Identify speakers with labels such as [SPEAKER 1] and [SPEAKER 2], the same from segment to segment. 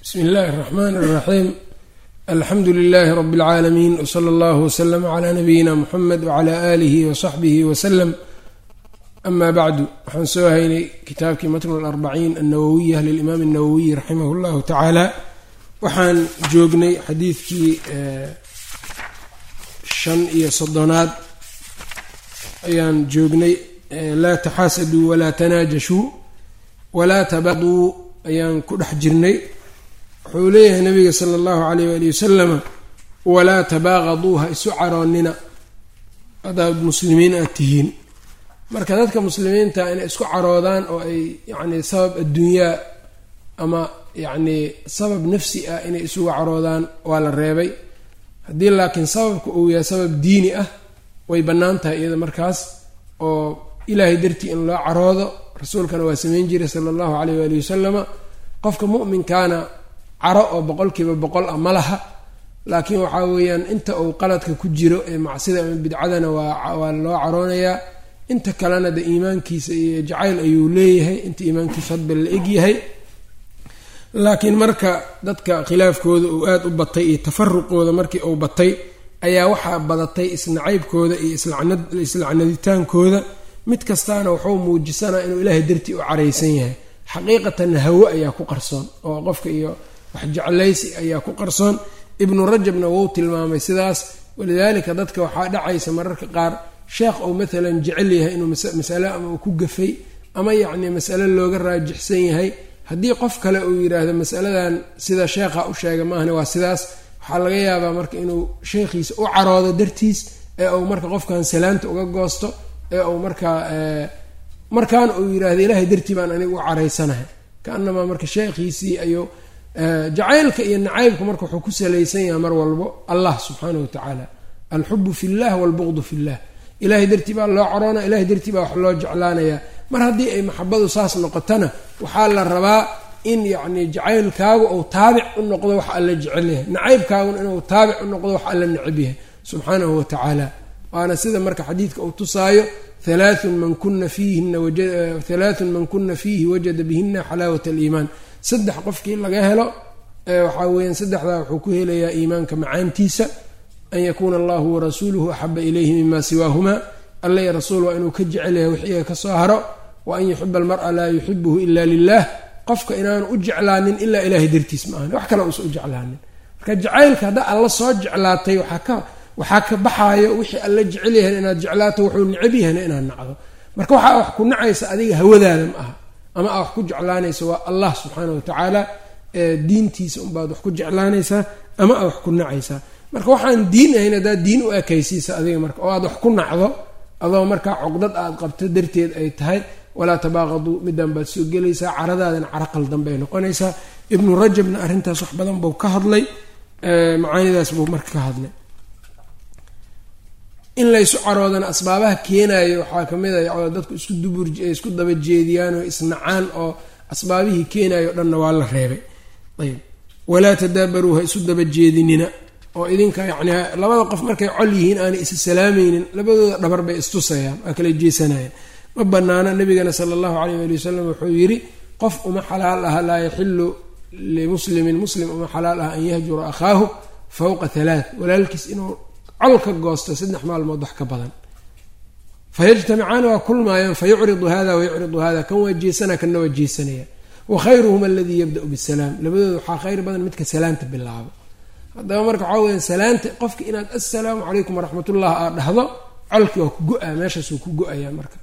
[SPEAKER 1] bsmi اllahi الرحmn الرaxيim alxamdu لlh rb العaalamiin wslى اllah wslm عlى nabiyina mxamed wعlى آlih وصaxbih wslm ama bacdu waxaan soo haynay kitaabkii matn اlarbaciin الnawowiya lilimaam الnawowiy raximah اllahu tacaala waxaan joognay xadiidkii shan iyo soddonaad ayaan joognay laa taxaasaduu walaa tanaajashuu walaa tabaduu ayaan ku dhex jirnay wuxuu leeyahay nabiga sala allahu calayh waali wasalama walaa tabaaqaduu ha isu caroonnina. Hadaad muslimiin aad tihiin. Marka dadka muslimiinta inay isku caroodaan oo ay yacni sabab adduunyaa ama yacni sabab nafsi ah inay isugu caroodaan waa la reebay. Haddii laakiin sababka uu yahay sabab diini ah way bannaan tahay iyada markaas oo ilaahay dartii in loo caroodo. Rasuulkana waa samayn jiray sala allahu caleyh waali wasalama qofka mu'minkaana caro oo boqolkiiba boqol ah ma laha. Laakiin waxaa weeyaan inta uu qaladka ku jiro ee macsida ama bidcadana waa loo caroonayaa. Inta kalena de iimaankiisa iyo jacayl ayuu leeyahay. Inta iimaankiisa hadba la egyahay laakiin marka dadka khilaafkooda uu aada u batay iyo tafaruqooda markii uu batay ayaa waxaa badatay isnacaybkooda iyo islacnaditaankooda mid kastaana wuxuu muujisanaa inuu ilaahay dartii u caraysan yahay. Xaqiiqatan hawo ayaa ku qarsoon oo qofka iyo wax jeclaysi ayaa ku qarsoon. Ibnu rajabna wuu tilmaamay sidaas. Walidaalika dadka waxaa dhacaysa mararka qaar sheekh uu maalan jecel yahay inuu masale ama uu ku gafay ama yacni masale looga raajixsan yahay. Haddii qof kale uu yidhaahdo masaladan sida sheekha u sheega maahne waa sidaas. Waxaa laga yaabaa marka inuu sheekhiisa u caroodo dartiis ee uu marka qofkan salaanta uga goosto ee uu markaa markaana uu yidhaahdo ilaahay dartii baan aniga u caraysanahay. Kaanamaa marka sheekhiisii ayuu jacaylka iyo nacaybka marka wuxuu ku salaysan yahay mar walbo allah subxaanahu watacaala alxubu fi llah walbuqdu fi llah ilahay dartii baa loo caroonaya ilahay dartii baa wax loo jeclaanayaa mar haddii ay maxabadu saas noqotana waxaa la rabaa in yacni jacaylkaagu uu taabic u noqdo wax alla jecel yahay. Nacaybkaaguna inuu taabic u noqdo wax alla necab yahay subxaanahu watacaala waana sida marka xadiidka uu tusaayo halaathun man kuna fiihina halaathun man kuna fiihi wajada bihina xalaawat aliimaan saddex qofkii laga helo waxaa weeyaan saddexdaa wuxuu ku helayaa iimaanka macaantiisa an yakuuna allahu warasuuluhu axaba ilayhi mima siwaahumaa alla iyo rasuul waa inuu ka jecel yahay wix iyaga ka soo haro wa an yuxiba almara laa yuxibuhu ila lilah qofka inaanu u jeclaanin ilaa ilaahay dartiis ma ahan wax kale uusa u jeclaanin. Marka jacaylka hadda alla soo jeclaatay waxaa ka baxaayo wixii alla jecel yahay inaad jeclaato wuxuu necab yahayna inaad nacdo. Marka waxaa wax ku nacaysa adiga hawadaada ma aha ama aa wax ku jeclaanaysa waa allah subxaana watacaala diintiisa unbaad wax ku jeclaanaysaa ama aa wax ku nacaysaa marka waxaan diin ahayn haddaad diin u ekaysiisa adiga marka oo aad wax ku nacdo adoo markaa cuqdad aad qabto darteed ay tahay walaa tabaaqaduu middan baad soo gelaysaa caradaadana cara qaldan bay noqonaysaa. Ibnu rajabna arrintaas wax badan buu ka hadlay macaanidaas buu marka ka hadlay in laysu caroodana asbaabaha keenayo waxaa ka mid a dadku isku dubur isku daba jeediyaan oo isnacaan oo asbaabihii keenayo dhanna waa la reebay. Ayb walaa tadaabaruu ha isu daba jeedinina. Oo idinka yacni labada qof markay col yihiin aanay isa salaamaynin labadooda dhabar bay istusayaan waa kala jeesanayaan. Ma banaana nabigana sala allahu caleyh waali wasalam wuxuu yidhi qof uma xalaal aha laa yaxilu limuslimin muslim uma xalaal ah an yahjura akhaahu fowqa halaath walaalkiis inuu col ka goosto saddex maalmood wax ka badan. Fayajtamicaani waa kulmaayaan fayucridu hada wayucridu hada kan waa jeesana kanna waa jeesanaya wa khayruhum aladii yabda'u bisalaam. Labadooda waxaa khayr badan midka salaanta bilaabo. Haddaba marka waxaa weya salaanta qofka inaad assalaamu calaykum waraxmatullah aad dhahdo colki waa ku go-a meeshaasuu ku go'ayaa marka.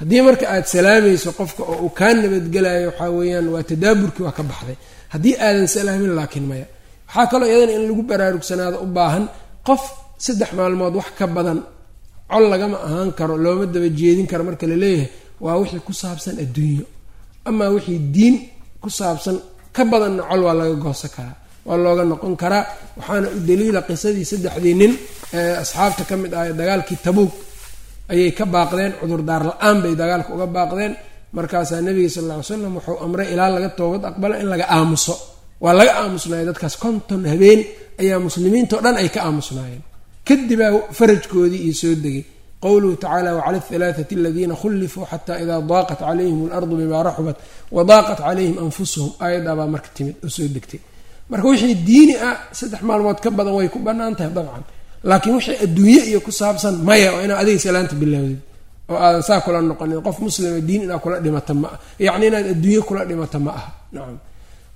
[SPEAKER 1] Haddii marka aad salaamayso qofka oo uu kaa nabadgelayo waxaa weeyaan waa tadaaburkii waa ka baxday. Haddii aadan salaamin laakiin maya. Waxaa kaloo iyadana in lagu baraarugsanaado u baahan qof saddex maalmood wax ka badan col lagama ahaan karo looma daba jeedin karo marka la leeyahay waa wixii ku saabsan adduunyo. Amaa wixii diin ku saabsan ka badanna col waa laga goosan karaa waa looga noqon karaa. Waxaana u daliila qisadii saddexdii nin ee asxaabta ka mid ah dagaalkii tabuug. Ayay ka baaqdeen cudurdaar la'aan bay dagaalka uga baaqdeen. Markaasaa nabiga sal lla ly slam wuxuu amray ilaa laga toobad aqbalo in laga aamuso. Waa laga aamusnaaya dadkaas konton habeen ayaa muslimiintao dhan ay ka aamusnaayeen kadibaa farajkoodii iyo soo degay. Qowluhu tacala wcala alhalaathati aladiina khullifuu xataa idaa daaqat calayhim alardu bimaa raxubat wadaaqat calayhim anfusuhum. Aayaddaabaa marka timid oo soo degtay. Marka wixii diini ah saddex maalmood ka badan way ku bannaan tahay dabcan. Laakiin wixii adduunye iyo ku saabsan maya oo inaad adiga salaanta bilowdid. Oo aadan saa kula noqonin qof muslima diin inaad kula dhimata ma ah yacni inaad adduunye kula dhimata ma aha. Nacam.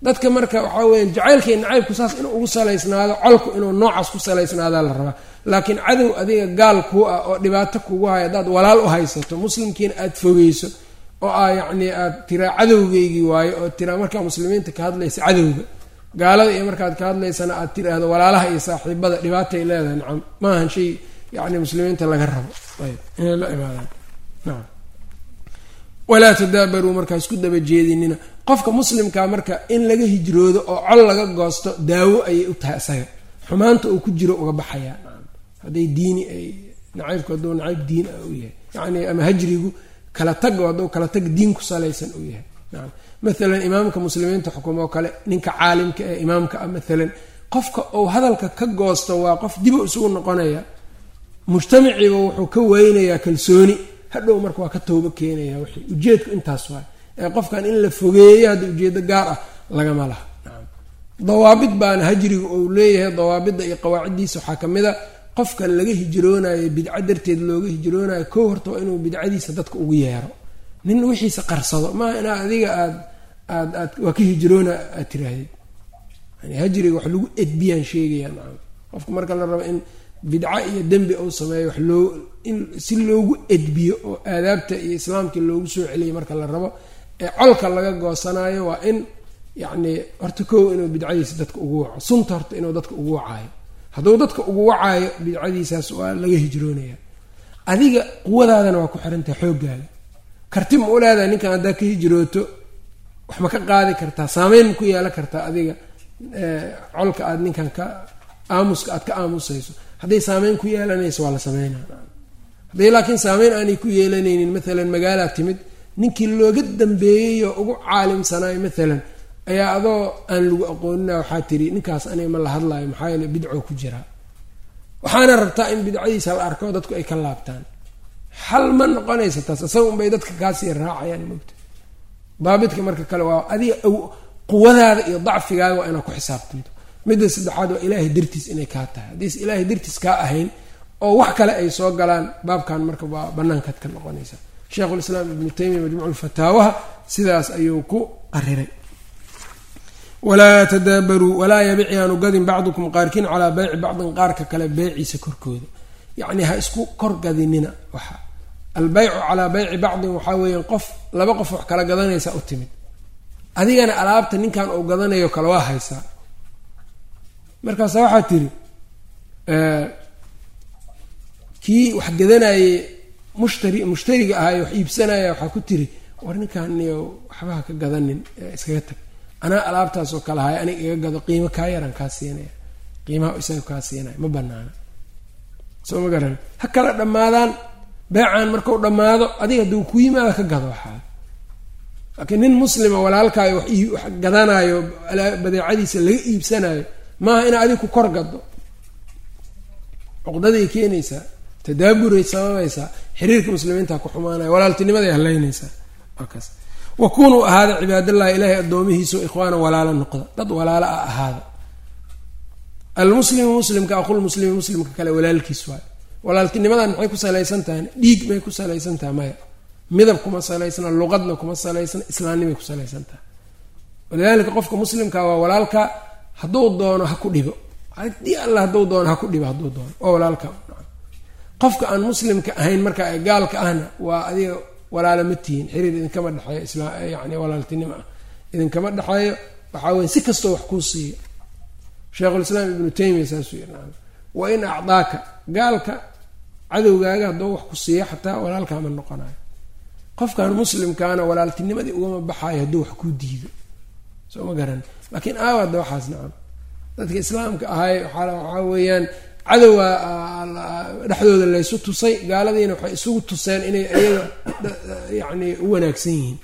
[SPEAKER 1] Dadka marka waxaa weya jacaylka iyo nacaybku saas inuu ugu salaysnaado colku inuu noocaas ku salaysnaadaa la rabaa laakiin cadow adiga gaal kuu ah oo dhibaato kugu haya haddaad walaal u haysato muslimkiina aada fogeyso oo aa yacni aad tiraa cadowgeygii waayo oo tiraa markaa muslimiinta ka hadlaysa cadowga gaalada iyo markaad ka hadlaysana aad tiraahdo walaalaha iyo saaxiibada dhibaatay leedahay nacam maahan shay yacni muslimiinta laga rabo. Ayb inay la imaadaan nacam. Walaa tadaabaruu markaa isku daba jeedinina. Qofka muslimkaa marka in laga hijroodo oo col laga goosto daawo ayay u tahay isaga xumaanta uu ku jiro uga baxayaa hadday diini ay nacaybku hadduu nacayb diin ah u yahay. Yacni ama hajrigu kala tago hadduu kala tag diin ku salaysan uu yahay. Nacam maalan imaamka muslimiinta xukumo kale ninka caalimka ee imaamka ah maalan qofka uu hadalka ka goosto waa qof diba isugu noqonaya. Mujtamaciiba wuxuu ka weynayaa kalsooni. Hadhow marka waa ka toobo keenaya wixii. Ujeedku intaas waay. Ee qofkan in la fogeeyo hadda ujeedo gaar ah lagama laha. Dawaabid baana hajriga uu leeyahay dawaabidda iyo qawaaciddiisa waxaa ka mid a qofka laga hijroonayo bidco darteed looga hijroonayo kow horta waa inuu bidcadiisa dadka ugu yeero. Nin wixiisa qarsado maaha inaa adiga aad aad aad waa ka hijroona aad tiraahdid yani hajriga wax lagu edbiyaan sheegaya nacam qofka marka la rabo in bidco iyo dembi uu sameeyo wax loo in si loogu edbiyo oo aadaabta iyo islaamkii loogu soo celiyo marka la rabo ee colka laga goosanayo waa in yacni horta kow inuu bidcadiisa dadka ugu waco sunta horta inuu dadka ugu wacaayo hadduu dadka ugu wacaayo bidcadiisaas waa laga hijroonaya adiga quwadaadana waa ku xirantahay xooggaaga karti ma u leedahay ninkan haddaa ka hijrooto wax ma ka qaadi kartaa saameyn ma ku yeelan kartaa adiga colka aad ninkan ka aamuska aad ka aamusayso. Hadday saameyn ku yeelanayso waa la sameynaa hadday laakiin saameyn aanay ku yeelanaynin maalan magaalaa timid ninkii looga dambeeyey oo ugu caalimsanayo maalan ayaa adoo aan lagu aqoonina waxaa tiri ninkaas aniga ma la hadlayo maxaa yeele bidco ku jiraa waxaana rabtaa in bidcadiisa la arko dadku ay ka laabtaan. Xal ma noqonaysa taas isaga unbay dadka kaasii raacayaan mogta daabidka marka kale waa adiga quwadaada iyo dacfigaaga waa inaad ku xisaabtanto. Midda saddexaad waa ilaahay dartiis inay kaa tahay. Haddiis ilaahay dartiis kaa ahayn oo wax kale ay soo galaan baabkan marka waa banaankaad ka noqonaysa. Sheikhulislaam ibnu taymiya majmuuc fataawaha sidaas ayuu ku qariray walaa tadaabaruu walaa yabic yaanu gadin bacdukum qaarkiin calaa beyci bacdin qaarka kale beyciisa korkooda. Yacni ha isku kor gadinina waxa. Albeycu calaa beyci bacdin waxaa weeyaan qof laba qof wax kala gadanaysa u timid. Adigana alaabta ninkan uu gadanayo kale waa haysaa. Markaasa waxaa tiri kii wax gadanayey mushtari mushtariga ahaay wax iibsanaya waxaa ku tiri war ninkan niyo waxbaha ka gadanin iskaga tag anaa alaabtaasoo kale ahay aniga iga gado qiimo kaa yaran kaa siinaya. Qiimaha isaga kaa siinaya ma banaana soo ma garan? Ha kala dhammaadaan. Beecaan markau dhammaado adiga hadduu ku yimaado ka gado waxaa. Laakiin nin muslima walaalkaayo wax gadanayo badeecadiisa laga iibsanayo maaha inaa adig ku kor gado cuqdaday keenaysaa tadaaburay sababaysaa xiriirka muslimiinta ku xumaanaya walaaltinimaday haleynaysaa kaas wa kunuu ahaada cibaadallahi ilaahay addoomihiiso ikhwaana walaalo noqda. Dad walaalo ah ahaada. Almuslimu muslimka aqulmuslimi muslimka kale walaalkiis waayo walaaltinimadan maxay ku salaysan tahay dhiig may ku salaysan tahay maya. Midab kuma salaysna luqadna kuma salaysna islaamnimay ku salaysan tahay. Walidaalika qofka muslimka waa walaalka hadduu doono ha ku dhibo. Haddii alla hadduu doono ha ku dhibo hadduu doono. Waa walaalka. Qofka aan muslimka ahayn marka gaalka ahna waa adiga walaalo ma tihiin xiriir idinkama dhexeeyo isla yani walaaltinimo ah. Idinkama dhexeeyo waxaa weye si kastoo wax kuu siiyo. Sheikhulislaam ibnu taymiya saasuu yirahda wa in acdaaka gaalka cadowgaaga hadduu wax ku siiyo xataa walaalkaama noqonayo qofkan muslimkaana walaaltinimadii ugama baxaayo hadduu wax kuu diido. Soo ma garan. Laakiin aawada waxaas nacam dadka islaamka ahay waxaa weeyaan cadowga dhexdooda laysu tusay gaaladiina waxay isugu tuseen inay iyaga yacni u wanaagsan yihiin.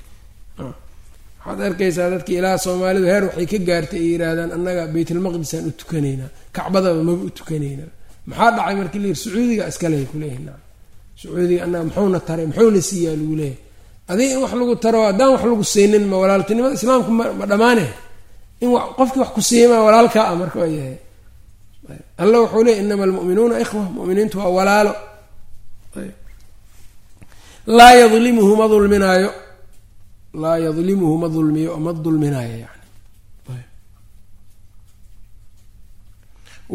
[SPEAKER 1] Waxaad arkaysaa dadka ilaa soomaalidu heer waxay ka gaartay ay yidhaahdaan annaga baytulmaqdisaan u tukanaynaa kacbadaba maba u tukanaynaa maxaa dhacay markii la yiri sacuudiga iskale kuleeyahay naam. Sacuudiga annaga muxuuna taray muxuuna siiyaa lagu leeyahay. Adiga in wax lagu taro haddaan wax lagu siinin ma walaaltinimada islaamku ma ma dhammaane in qofkii wax ku siimaa walaalkaa ah marka waa yahay alla wuxuu leey inama almu'minuuna ikhwa mu'miniintu waa walaalo laa yadlimuhu ma dulminaayo laa yadlimuhu ma dulmiyo ma dulminaayo yani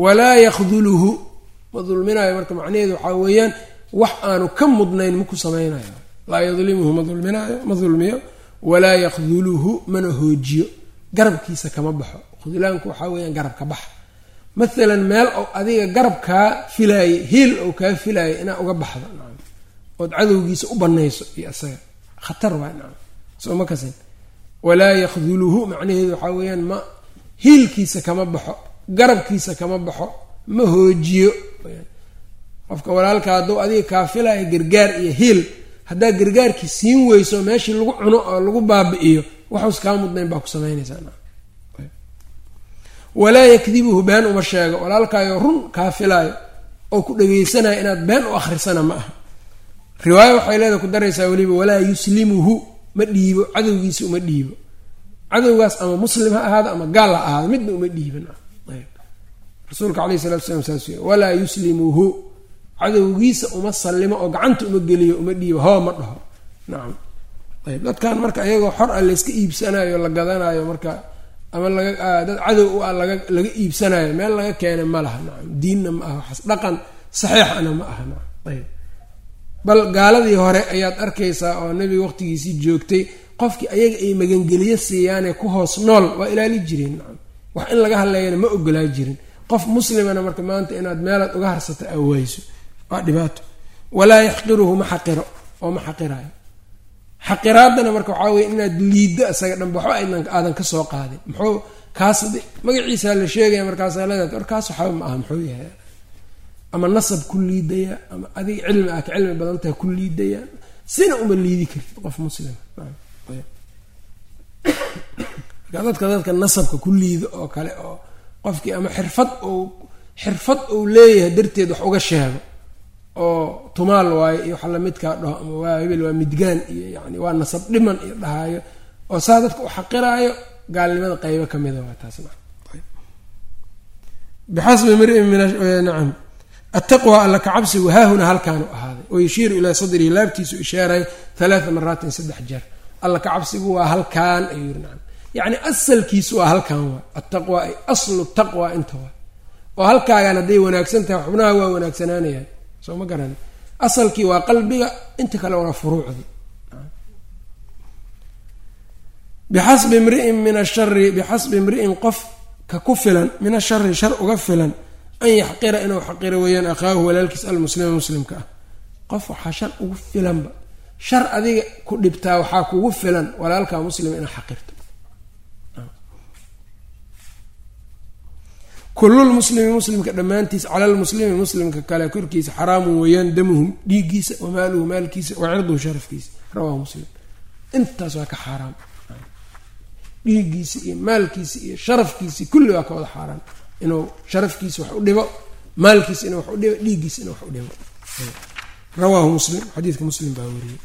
[SPEAKER 1] walaa yakduluhu ma dulminaayo marka macnaheedu waxaa weeyaan wax aanu ka mudnayn maku samaynayo laa yadlimuhu ma dulminaayo ma dulmiyo walaa yakduluhu mana hoojiyo garabkiisa kama baxo khudlaanku waxaa weeyaan garabka bax maalan meel oo adiga garab kaa filaaye hiil ou kaa filaayo inaa uga baxdo nacam. Ood cadowgiisa u banayso iyo isaga khatar waa nacam. Soo ma kasin. Walaa yakduluhu macnaheedu waxaa weeyaan ma hiilkiisa kama baxo garabkiisa kama baxo ma hoojiyo. Qofka walaalka hadduu adiga kaa filaayo gargaar iyo hiil haddaa gargaarkii siin weyso meeshii lagu cuno oo lagu baabi'iyo waxuus kaa mudnayn baa ku samaynaysaa walaa yakdibuhu been uma sheego walaalkaayo run kaa filaayo oo ku dhageysanayo inaad been u akhrisana ma aha. Riwaayo waxay leedahay ku daraysaa weliba walaa yuslimuhu ma dhiibo cadowgiisa uma dhiibo. Cadowgaas ama muslim ha ahaado ama gaal ha ahaado midna uma dhiiban rasuulka caleyhi salatu slam saas walaa yuslimuhu cadowgiisa uma sallimo oo gacanta uma geliyo uma dhiibo hoo ma dhaho. Nacam ayb. Dadkan marka iyagoo xor a layska iibsanayo la gadanayo marka ama laga dad cadow u ah laga laga iibsanayo meel laga keena ma laha nacam. Diinna ma aha waxaas dhaqan saxiixana ma aha nacam. Ayb bal gaaladii hore ayaad arkaysaa oo nebiga waqtigiisii joogtay qofkii ayaga ay magangeliyo siiyaanee ku hoos nool waa ilaali jireen nacam. Wax in laga hadleeyana ma ogolaa jirin. Qof muslimana marka maanta inaad meelaad uga harsata awayso waa dhibaato. Walaa yaxqiruhu ma xaqiro oo ma xaqirayo xaqiraadana marka waxaa weye inaad liiddo isaga dhanba waxba aadan ka soo qaadin. Muxuu kaas magaciisaa la sheegaya markaasaa leedahay war kaas waxba ma aha muxuu yahay? Ama nasab ku liidaya ama adiga cilmi ah ka cilmi badan tahay ku liidaya sina uma liidi kartid qof muslima marka dadka dadka nasabka ku liido oo kale oo qofkii ama xirfad ou xirfad uu leeyahay darteed wax uga sheego oo tumaal waayo iyo waxa lamidkaa dhaho ama waa hebel waa midgaan iyo yani waa nasab dhiman iyo dhahaayo oo saa dadka u xaqiraayo gaalnimada qeybo ka mida waa taas bixasbi mriin minacam attaqwa alla ka cabsigu haahuna halkaanu ahaaday. Oo yushiiru ilaa sadrihi laabtiisu ishaaray halaaa maraatin saddex jeer. Alla ka cabsigu waa halkaan ayuu yiri nacam. Yacni asalkiisu waa halkaan waa. Attaqwa ay aslu taqwa inta waa. Oo halkaagaan hadday wanaagsan tahay xubnaha waa wanaagsanaanayaan soo ma garan. Asalkii waa qalbiga inta kale waa furuucdii. Bixasbi mriin min ashari bixasbi imri'in qof ka ku filan min ashari shar uga filan an yaxqira inuu xaqiro weeyaan akhaahu walaalkiis almuslima muslimka ah. Qof waxaa shar ugu filanba. Shar adiga ku dhibtaa waxaa kugu filan walaalkaa muslima inaa xaqirto kululmuslimi muslimka dhammaantiis cala lmuslimi muslimka kale korkiisa xaraamun weeyaan damuhu dhiiggiisa wa maaluhu maalkiisa wa cirduhu sharafkiisa. Rawahu muslim. Intaas waa ka xaaraam. Dhiiggiisa iyo maalkiisa iyo sharafkiisi kulli waa ka wada xaaraan. Inuu sharafkiisa wax u dhibo maalkiisa inuu wax u dhibo dhiiggiisa inuu wax u dhibo. Rawaahu muslim. Xadiidka muslim baa wariyey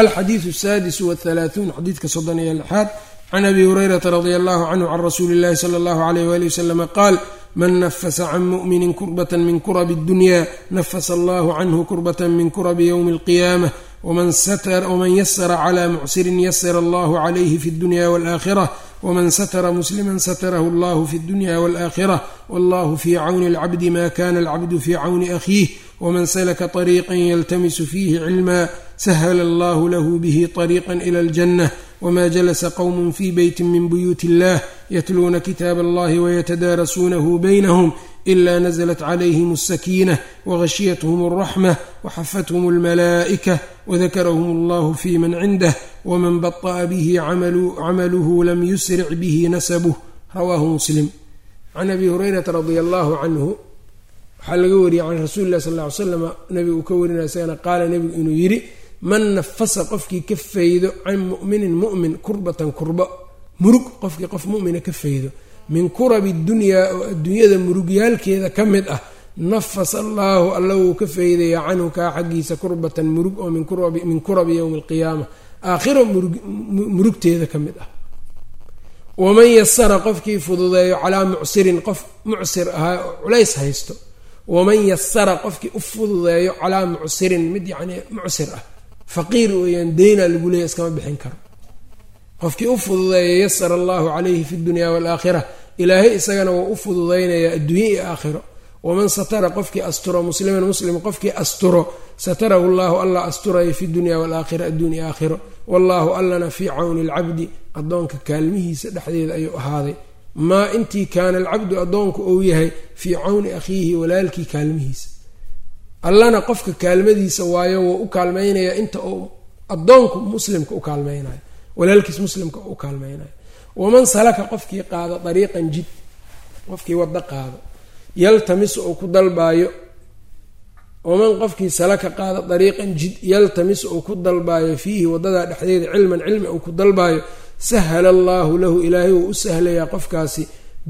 [SPEAKER 1] alxadiidu asaadisu wahalaathuun xadiidka soddon iyo lixaad can abi hurayrata radia allahu canhu can rasuuli illahi sala allahu alayh wali wasalama qaal man nafasa can mu'minin kurbata min kurabi اddunya nafasa allahu canhu kurbata min kurabi ywmi اlqiyamah waman yasara cla mucsirin yasara allahu calayhi fi dunya walakhirah wman satara muslima satarahu allahu fi dunya walakhirah wallahu fi cawni alcabdi ma kana alcabdu fi cawni akhiih wman salaka طariiqa yaltamisu fihi cilma sahla allahu lahu bihi طariiqa ila اljanah wma jalasa qwm fi beyti min buyuut اllah yatluuna kitaab allah wytadaarasuunahu baynhm ila nazlat calayhim الsakiinة wغashiyathm الraxmة wxafathm اlmalaa'kة wdakrhm allah fi man cindah wman baطأa bih camaluhu lam yusric bih nasbh rawaahu muslim can abi hurayrata radia allahu canhu waxaa laga wariyey can rasuuli lah sal ly slam nabigu ka warinaya isagana qaala nebigu inuu yidhi man nafasa qofkii ka faydo can mu'minin mu'min kurbatan kurbo murug qofkii qof mu'mina ka faydo. Min kurabi dunyaa oo murugyaalkeeda ka mid ah nafasa allaahu alla wuu ka faydayaa canhu kaa xaggiisa kurbatan murug oo min kurabi yowmi alqiyaama aakhiro murugteeda ka mid ah. Waman yasara qofkii fududeeyo calaa mucsirin qof mucsir ahaa oo culays haysto. Waman yasara qofkii u fududeeyo calaa mucsirin mid yacnii mucsir ah faqiir weeyaan deynaa lagu leeya iskama bixin karo. Qofkii u fududeeya yasara allahu calayhi fi dunya waalaakhira ilaahay isagana waa u fududaynayaa adduunye iyo aakhiro. Waman satara qofkii asturo musliman muslim qofkii asturo satarahu llahu allah asturaya fi dunya waalaakhira adduunya aakhiro. Wallaahu allana fii cawni alcabdi addoonka kaalmihiisa dhexdeeda ayuu ahaaday. Maa intii kaana alcabdu addoonku ou yahay fii cawni akhiihi walaalkii kaalmihiisa allana qofka kaalmadiisa waayo wuu u kaalmaynayaa inta uu addoonku muslimka u kaalmaynayo walaalkiis muslimka u kaalmaynayo waman salaka qofkii qaado dariiqan jid qofkii waddo qaado yaltamisu uu ku dalbaayo. Waman qofkii salaka qaado dariiqan jid yaltamisu uu ku dalbaayo fiihi waddadaa dhexdeeda cilman cilmi uu ku dalbaayo sahala allaahu lahu ilaahay wuu u sahlayaa qofkaasi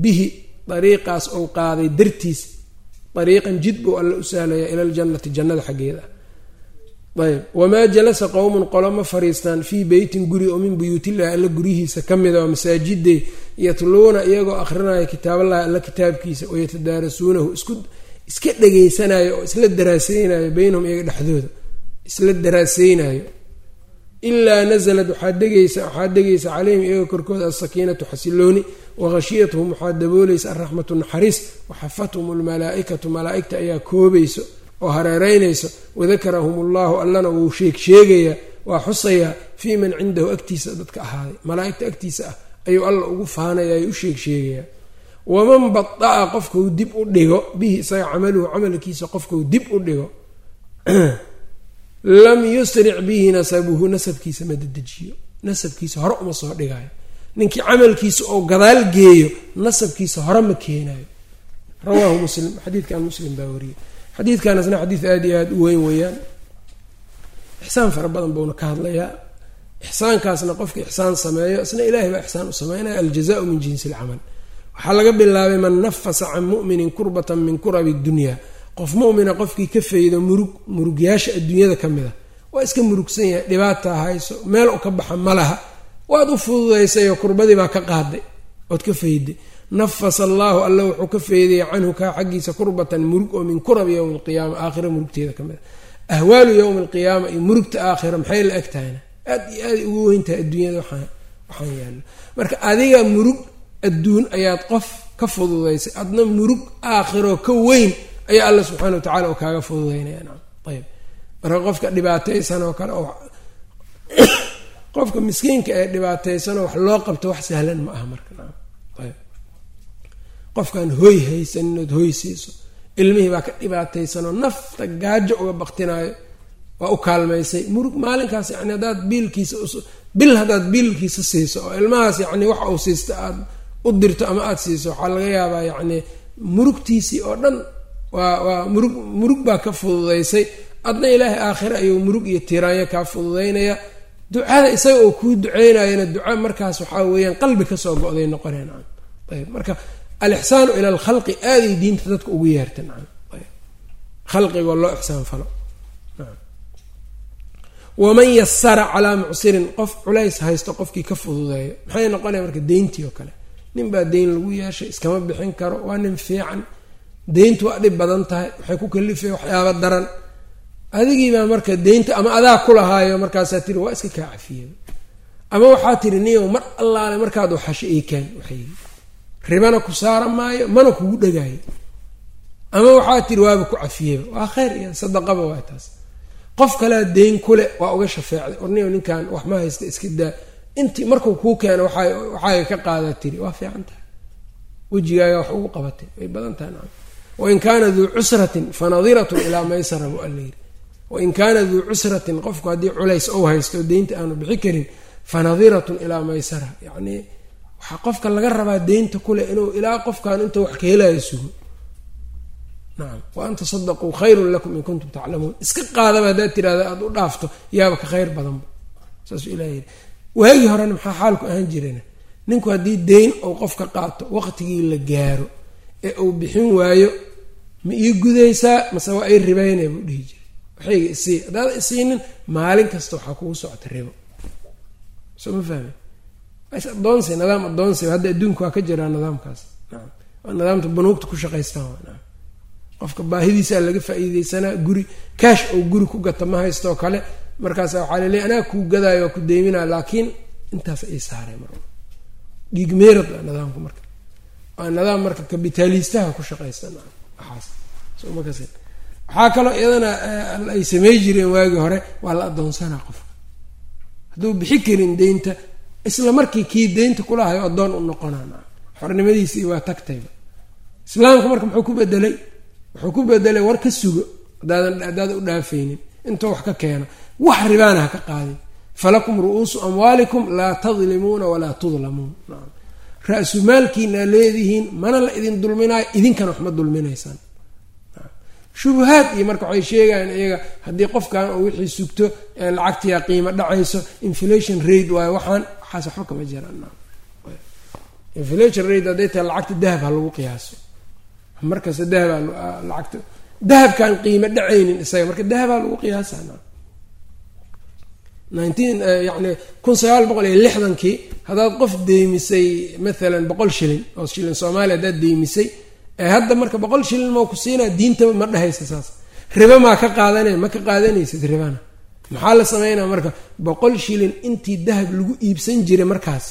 [SPEAKER 1] bihi dariiqaas ou qaaday dartiis dariiqan jid buu alle u sahlayaa ila ljannati jannada xaggeeda ayb wamaa jalasa qowmun qolo ma fariistaan fii beytin guri oo min buyuutillahi alla guryihiisa ka mida oo masaajidey yatluuna iyagoo akhrinaya kitaaballahi alla kitaabkiisa wayatadaarasuunahu isku iska dhagaysanayo oo isla daraaseynayo beynahum iyaga dhexdooda isla daraaseynayo ilaa nasalad waxaa degaysa waxaa degaysa calayhim iyaga korkooda alsakiinatu xasilooni wahashiyatuhum waxaa daboolaysa alraxmatu naxariis waxafathum almalaa-ikatu malaa-igta ayaa koobayso oo hareereynayso wadakarahum ullahu allana wuu sheeg sheegayaa waa xusayaa fii man cindahu agtiisa dadka ahaaday malaa-igta agtiisa ah ayuu alla ugu faanaya ay u sheeg sheegayaa waman bada-a qofkau dib u dhigo bihi isaga camaluhu camalkiisa qofkau dib u dhigo lam yusric bihi nasabuhu nasabkiisa ma dedejiyo nasabkiisa hore uma soo dhigayo ninkii camalkiisa oo gadaal geeyo nasabkiisa hore ma keenayo. Rawaahu muslim xadiidkan muslim baa wariyay xadiidkan isna xadiid aada iyo aada u weyn weeyaan. Ixsaan fara badan buuna ka hadlayaa. Ixsaankaasna qofka ixsaan sameeyo isna ilaahay baa ixsaan u sameynaya aljazaau min jinsi alcamal. Waxaa laga bilaabay man nafasa can mu'minin kurbatan min kurabi dunya. Qof mu'mina qofkii ka faydo murug murugyaasha adduunyada ka mid a waa iska murugsan yahay dhibaata hayso meel u ka baxa ma laha waad u fududaysay oo kurbadii baa ka qaaday ood ka fayday. Nafasa allaahu alla wuxuu ka feydaya canhu kaa xaggiisa kurbatan murug oo min kurabi yowmi alqiyaama aakhira murugteeda ka mid a ahwaalu yowmi alqiyaama iyo murugta aakhira maxay la eg tahayna aad iyo aada ugu weyntahay adduunyada waxaan yaallo. Marka adiga murug adduun ayaad qof ka fududaysay adna murug aakhiroo ka weyn ayaa alla subxaana wa tacala oo kaaga fududaynaya. Naam ayb marka qofka dhibaataysan oo kale qofka miskiinka ee dhibaataysanoo wax loo qabto wax sahlan ma aha marka. Naam ayb. Qofkaan hoy haysanin ood hoy siiso. Ilmihii baa ka dhibaataysanoo nafta gaajo uga baktinaayo waa u kaalmaysay. Murug maalinkaas yani haddaad biilkiisa bil haddaad biilkiisa siiso oo ilmahaas yacni wax uu siista aada u dirto ama aada siiso waxaa laga yaabaa yacni murugtiisii oo dhan waa waa murug murug baa ka fududaysay adna ilaahay aakhire ayuu murug iyo tiraanyo kaa fududaynaya ducada isaga oo kuu duceynayana duca markaas waxaa weeyaan qalbi ka soo go-day noqoneen ayb marka alixsaanu ila alkhalqi aaday diinta dadka ugu yeerta nacam. Ayb khalqigoo loo ixsaan falo. Waman yasara calaa mucsirin qof culays haysto qofkii ka fududeeyo. Maxay noqonaya marka deyntii oo kale? Nin baa deyn lagu yeeshay iskama bixin karo waa nin fiican. Deyntu waa dhib badan tahay waxay ku kalifaya waxyaaba daran adigiibaa marka deynta ama adaa ku lahaayo markaasaa tiri waa iska kaa cafiyey ama waxaa tiri niyow mar allaale markaad waxasho eekaan waxay ribana ku saara maayo mana kugu dhagaayo ama waxaa tiri waaba ku cafiyeyba waa khayr iyo sadaqaba waa taas. Qof kalea deyn kule waa uga shafeecday. Orniyo ninkan wax ma haysta iska daa. Intii markuu kuu keeno waxaaga ka qaadaa tiri waa fiican tahay. Wejigaaga wax ugu qabatay. Way badan tahay nacam. Wain kaana duu cusratin fanadiratun ilaa maysara bu alla yiri wain kaana duu cusratin qofku haddii culays ou haysto deynta aanu bixi karin fanadiratun ilaa maysara yacnii waxaa qofka laga rabaa deynta kule inuu ilaa qofkan intuu wax ka helayo sugo nacam wa tasadaquu khayrun lakum in kuntum taclamuun iska qaadaba haddaad tirahda aada u dhaafto yaaba ka khayr badanba saasuu ilah yidhi waagii horena maxaa xaalku ahaan jirana ninku haddii deyn ou qof ka qaato waqtigii la gaaro ee uu bixin waayo ma ii gudaysaa mase waa ii ribaynaya buu dhihi jiray waxayga isii haddaada isiinin maalin kasta waxaa kugu socota ribo. Soo ma fahmi? Adoonsi nidaam adoonsi hadda adduunka waa ka jiraa nidaamkaas. Waa nidaamta banuugta ku shaqaystaan naam. Qofka baahidiisaa laga faa-iideysanaa guri kaash oo guri ku gata ma haysto oo kale markaasa waxaa laleey anaa kuu gadaayo waa ku deyminaa laakiin intaas ay saareen mar dhiig meerad waa nidaamka marka. Waa nidaam marka kabitaaliistaha ku shaqaysta naam. Waxaas. Soo ma kasi waxaa kaloo iyadana ay samey jireen waagii hore waa la adoonsanaa qofka hadduu bixi karin deynta isla markii kii deynta kulahayo addoon u noqonaa xornimadiisii waa tagtayba islaamka marka muxuu ku bedelay wuxuu ku bedelay war ka sugo hadaadan haddaada u dhaafaynin. Intuu wax ka keeno. Wax ribaana ha ka qaadin. Falakum ru-uusu amwaalikum laa tadlimuuna walaa tudlamuun. Ra-su maalkiina leedihiin mana la idin dulminaayo idinkana wax ma dulminaysaan shubuhaad iyo marka waxay sheegayaan iyaga haddii qofkan oo wixii sugto lacagtiyaa qiimo dhacayso inflation rate waayo waxaan waxaas waxba kama jiraan inflation rate hadday tahay lacagta dahab ha lagu qiyaaso. Markasta dahaba lacagta dahabkaan qiimo dhacaynin isaga marka dahabaa lagu qiyaasa nineteen yani kun sagaal boqol iyo lixdankii haddaad qof deymisay maalan boqol shilin oo shilin soomaaliya haddaad deymisay hadda marka boqol shilin moo ku siinaa diintaba ma dhahaysa saas. Riba maa ka qaadanaya ma ka qaadanaysid ribana. Maxaa la sameynaa marka? Boqol shilin intii dahab lagu iibsan jiray markaas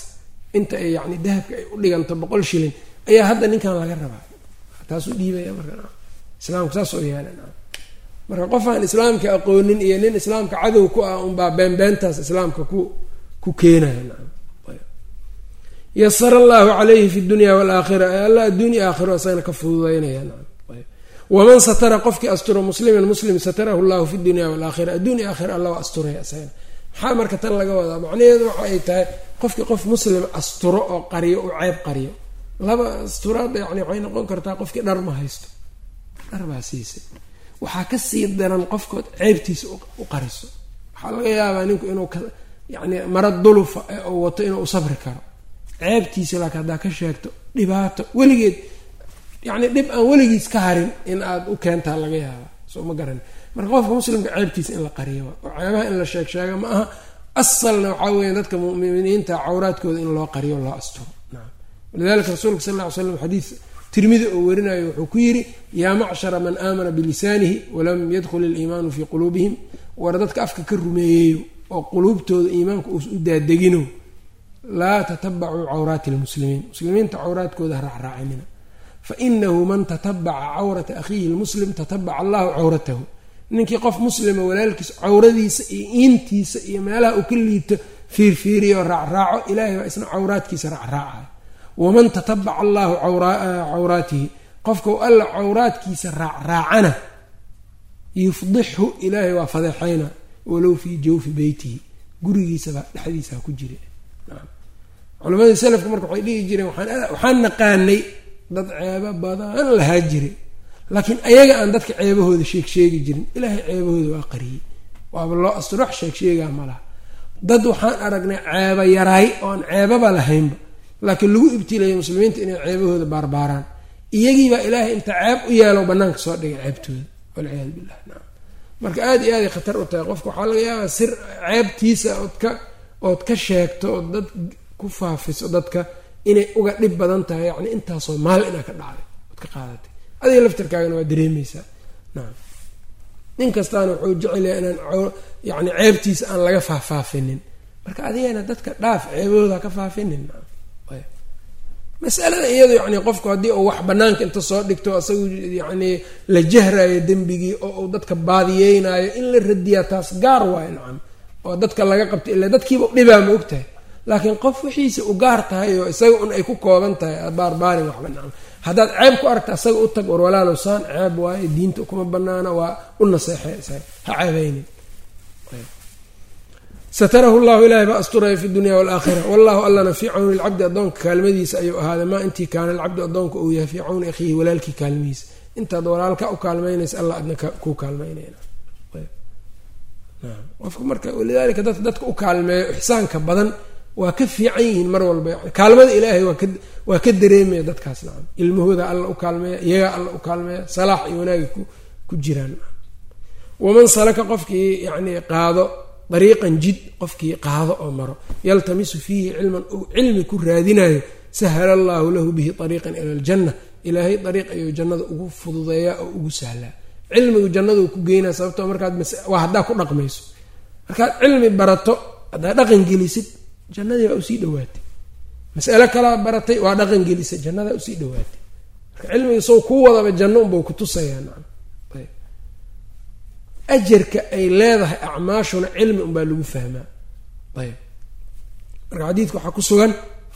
[SPEAKER 1] inta ay yani dahabka ay u dhiganto boqol shilin ayaa hadda ninkan laga rabaa. Taasuu dhiibaya marka islaamku saas oo yeela marka qof aan islaamka aqoonin iyo nin islaamka cadow ku ah unbaa beenbeentaas islaamka ku ku keenaya yasara allahu calayhi fi dunya walaakhira alla adduunya aakhiro isagana ka fududeynaya waman satara qofkii asturo musliman muslim satarahu llahu fi dunya walaakhira adduunya aakhira alla waa asturaya isagana maxaa marka tan laga wadaa? Macnaheedu waxa ay tahay qofkii qof muslim asturo oo qariyo u ceeb qariyo. Laba asturaadda yani waxay noqon kartaa qofkii dhar ma haysto. Dhar baa siisay waxaa ka sii daran qofkood ceebtiisa u qariso. Waxaa laga yaabaa ninku inuu yani mara dulufa oo wato inuu u sabri karo ceebtiisa laakiin haddaa ka sheegto dhibaato weligeed yacni dhib aan weligiis ka harin in aada u keentaa laga yaaba soo ma garan. Marka qofka muslimka ceebtiisa in la qariyo oo ceebaha in la sheeg sheega ma aha asalna waxaa weya dadka muminiinta cawraadkooda in loo qariyo loo asturo naam. Walidalika rasuulka sal lla ly slam xadiis tirmidi oo warinayo wuxuu ku yidhi yaa macshara man aamana bilisaanihi walam yadkhul iliimaanu fii quluubihim. War dadka afka ka rumeeyeyo oo quluubtooda iimaanka uus u daadegino laa tatabacuu cawraati lmuslimiin muslimiinta cawraadkooda raacraacinina fainahu man tatabaca cawrata akhiihi lmuslim tatabaca allahu cawratahu ninkii qof muslima walaalkiis cawradiisa iyo iintiisa iyo meelaha uu ka liito fiirfiiriyo raacraaco ilahay baa isna cawraadkiisa raacraacayo waman tatabaca allahu cawraatihi qofkau alla cawraadkiisa raacraacana yufdixhu ilaahay waa fadeexayna walow fii jawfi beytihi gurigiisabaa dhexdiisa ku jira culimadii salafka marka waxay dhihi jireen waxaan naqaanay dad ceebo badan lahaa jire laakiin ayaga aan dadka ceebahooda sheeg sheegi jirin. Ilaahay ceebahooda waa qariyey. Waaba loo asturo wax sheeg sheegaa ma dad waxaan aragnay ceebo yaraay oo ceebaba lahaynba laakiin lagu ibtilayay muslimiinta inay ceebahooda baarbaaraan. Iyagiibaa ilaahay inta ceeb u yeelo banaanka soo dhigay ceebtooda. Walciyaadu billah naam. Marka aada iyo aaday khatar u tahay. Qofka waxaa laga yaabaa sir ceebtiisa ood ka ood ka sheegto ood dad ku faafiso dadka inay uga dhib badan tahay yani intaasoo maal inaa ka dhacday. Ood ka qaadatay. Adiga laftirkaagana waa dareemaysaa. Nacam nin kastaana wuxuu jecelyaha inaan yani ceebtiisa aan laga faahfaafinin marka adigana dadka dhaaf ceebahooda ha ka faafinin. Masalada iyado yani qofku haddii uu wax banaanka inta soo dhigto isagu yani la jahrayo dembigii oo uu dadka baadiyeynayo in la radiyaa taas gaar waayo nacam oo dadka laga qabto ila dadkiiba dhibaa ma og tahay laakiin qof wixiisa u gaar tahay oo isaga un ay ku kooban tahay baarbaarin waxba nacam haddaad ceeb ku aragta isaga u tag war walaalow saan ceeb waayo diinta kuma banaana waa u naseexay ha ceebeynin. Satarahu llahu ilaahay baa asturaya fi dunya walaakhira wallahu allana fii cawni lcabdi addoonka kaalmadiisa ayuu ahaaday maa intii kaana alcabdu addoonka uu yahay fii cawni akhiihi walaalkii kaalmihiisa. Intaad walaalka u kaalmeynaysa alla adna ku kaalmeynayna qofka marka walidaalika dad dadka u kaalmeeyo ixsaanka badan waa ka fiican yihiin mar walba. Kaalmada ilaahay waa ka dareemaya dadkaas nacam. Ilmahooda alla u kaalmeeya iyagaa alla u kaalmeeya salaax iyo wanaagi ku jiraan waman salaka qofkii yacni qaado dariiqan jid qofkii qaado oo maro yaltamisu fiihi cilman uu cilmi ku raadinayo sahala allaahu lahu bihi ariiqan ila aljanna. Ilaahay dariiq ayuu jannada ugu fududeeyaa oo ugu sahlaa. Cilmigu jannaduu ku geynaa sababtoo markaad waa haddaa ku dhaqmayso. Markaad cilmi barato haddaa dhaqan gelisid jannadii waa u sii dhawaatay masale kalaa baratay waa dhaqan gelisay jannadaa u sii dhawaatay marka cilmiga sow kuu wadaba janno unbau kutusayaa nacam ayb. Ajarka ay leedahay acmaashuna cilmi unbaa lagu fahmaa. Ayb. Marka xadiidka waxaa ku sugan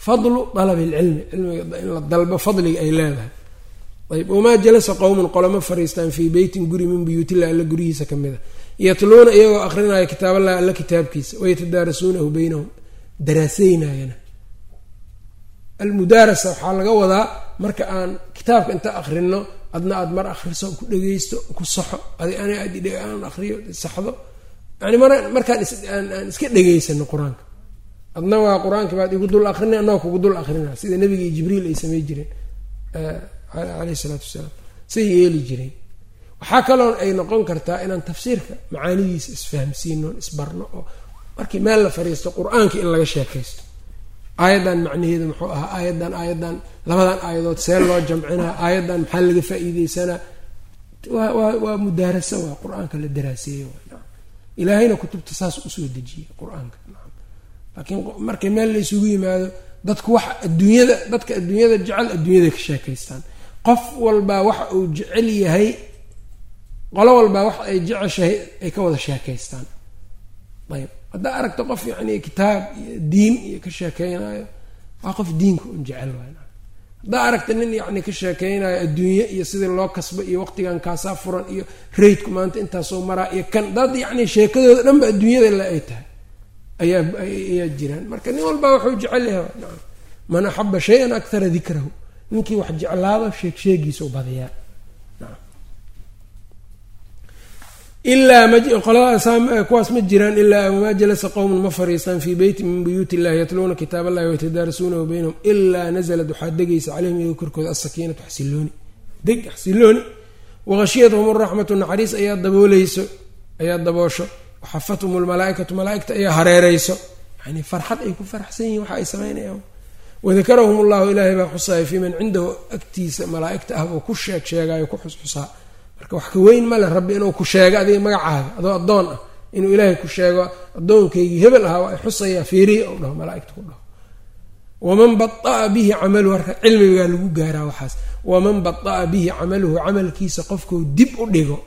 [SPEAKER 1] fadlu dalabi ilcilmi cilmiga in la dalbo fadliga ay leedahay. Ayb. Wamaa jalasa qowmun qolama fariistaan fii beytin guri min buyuutillah alla guryihiisa ka mid a yatluuna iyagoo akrinaya kitaaballah alla kitaabkiisa wayatadaarasuunahu beynahum daraaseynayana. Almudaarasa waxaa laga wadaa marka aan kitaabka inta akrino adna aada mar akriso ku dhegeysto ku saxo. Adi aan akriyo saxdo. Yani mar markaan aan iska dhegeysano qur'aanka. Adna waa qur'aanki baad igu dul akrina annaga kugu dul akrina sida nabiga jibriil ay samey jireen caleyh isalaatu wasalaam. Say yeeli jireen. Waxaa kaloo ay noqon kartaa inaan tafsiirka macaanidiisa isfahamsiino isbarno oo markii meel la fariisto qur'aanka in laga sheekaysto. Aayaddan macnaheedu muxuu ahaa aayaddan aayaddan labadan aayadood see loo jamcinaa aayaddan maxaa laga faa-iideysanaa waa waa waa mudaarasa waa qur'aanka la daraaseeye ilaahayna kutubta saas u soo dejiye qur'aanka laakiin markay meel la isugu yimaado dadku waxa adduunyada dadka adduunyada jecel adduunyada ka sheekaystaan. Qof walbaa waxa uu jecel yahay qolo walbaa waxa ay jeceshahay ay ka wada sheekaystaan. Ayb haddaa aragto qof yacni kitaab iyo diin iyo ka sheekeynayo waa qof diinka un jecel haddaa aragta nin yacni ka sheekeynayo adduunye iyo sidii loo kasbo iyo waqtigan kaasaa furan iyo raydku maanta intaasoo maraa iyo kan dad yacni sheekadooda dhanba adduunyada le ay tahay. Ayaa ayaa jiraan. Marka nin walbaa wuxuu jecel yahay man axaba shay-an akthara dikrahu. Ninkii wax jeclaado sheeg sheegiisa u badiyaa ilaa ma jiraan ilaa wamaa jalasa qowmun ma fariistaan fii beyti min buyuuti illahi yatluuna kitaab allahi wayatadaarasuunahu baynahum ilaa nazlat waxaa degaysa caleyhim iyago korkooda asakiinatu xasilooni deg xasilooni wahashiyadhum araxmatu naxariis ayaa dabooleyso ayaa daboosho waxafathum lmalaaikatu malaaigta ayaa hareereyso yani farxad ay ku faraxsan yihiin waxa ay sameynayaan wadakarahum allahu ilaahay baa xusaya fii man cindahu agtiisa malaaigta ah buu ku sheeg sheegayo ku xusxusaa marka wax ka weyn male rabbi inuu ku sheego adiga magacaaga adoo addoon ah inuu ilaahay ku sheego addoonkaygii hebel ahaa waa ay xusayaa fiiriya ou dhaho malaaigta ku dhaho. Waman bada'a bihi camaluhu marka cilmigaa lagu gaaraa waxaas. Waman bada'a bihi camaluhu camalkiisa qofkuu dib u dhigo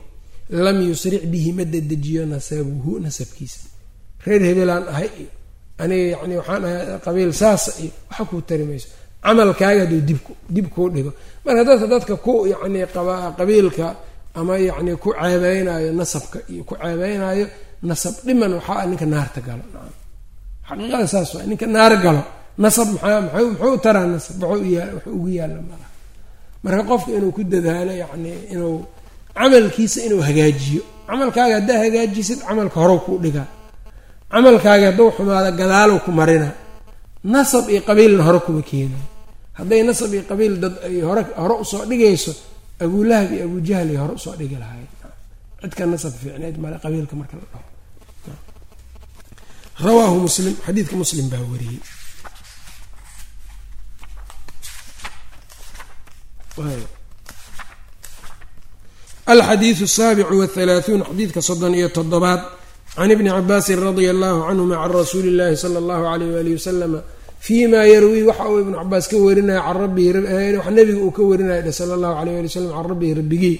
[SPEAKER 1] lam yusric bihi ma dadejiyo nasabuhu nasabkiisa. Reer hebelaan ahay iyo aniga yani waxaan ahay qabiil saasa iyo waxa kuu tari mayso. Camalkaaga haduu dib dib kuu dhigo. Marka dadka dadka ku yacni qabiilka ama yacni ku ceebeynayo nasabka iyo ku ceebeynayo nasab dhiman waxaa ninka naarta galo. Xaqiiqada saas waa ninka naar galo. Nasab maxaa muxuu taraa nasab? Wax ugu yaalla mala marka qofka inuu ku dadaalo yacni inuu camalkiisa inuu hagaajiyo. Camalkaaga haddaa hagaajisid camalka horow kuu dhigaa. Camalkaaga hadduu xumaada gadaalow ku marina. Nasab iyo qabiilna hore kuma keenayo hadday nasab iyo qabiil dad ay hore hore u soo dhigayso abulahab iyo abujahl ay hore u soo dhigi lahayd. Cidka nasab fiicneed male qabiilka marka la dhaho. Rawaahu muslim xadiidka muslim baa wariyey. Alxadiidu asaabicu wathalaathuun xadiidka soddon iyo toddobaad. Can ibni cabaasin radia allahu canhuma can rasuuli illahi sala allahu alayh waalihi wasalama fii ma yarwii waxa uu ibnu cabaas ka warinaya can rabbihi wax nabiga uu ka warinaya sala allahu alayh ali wasalam can rabbihi rabbigii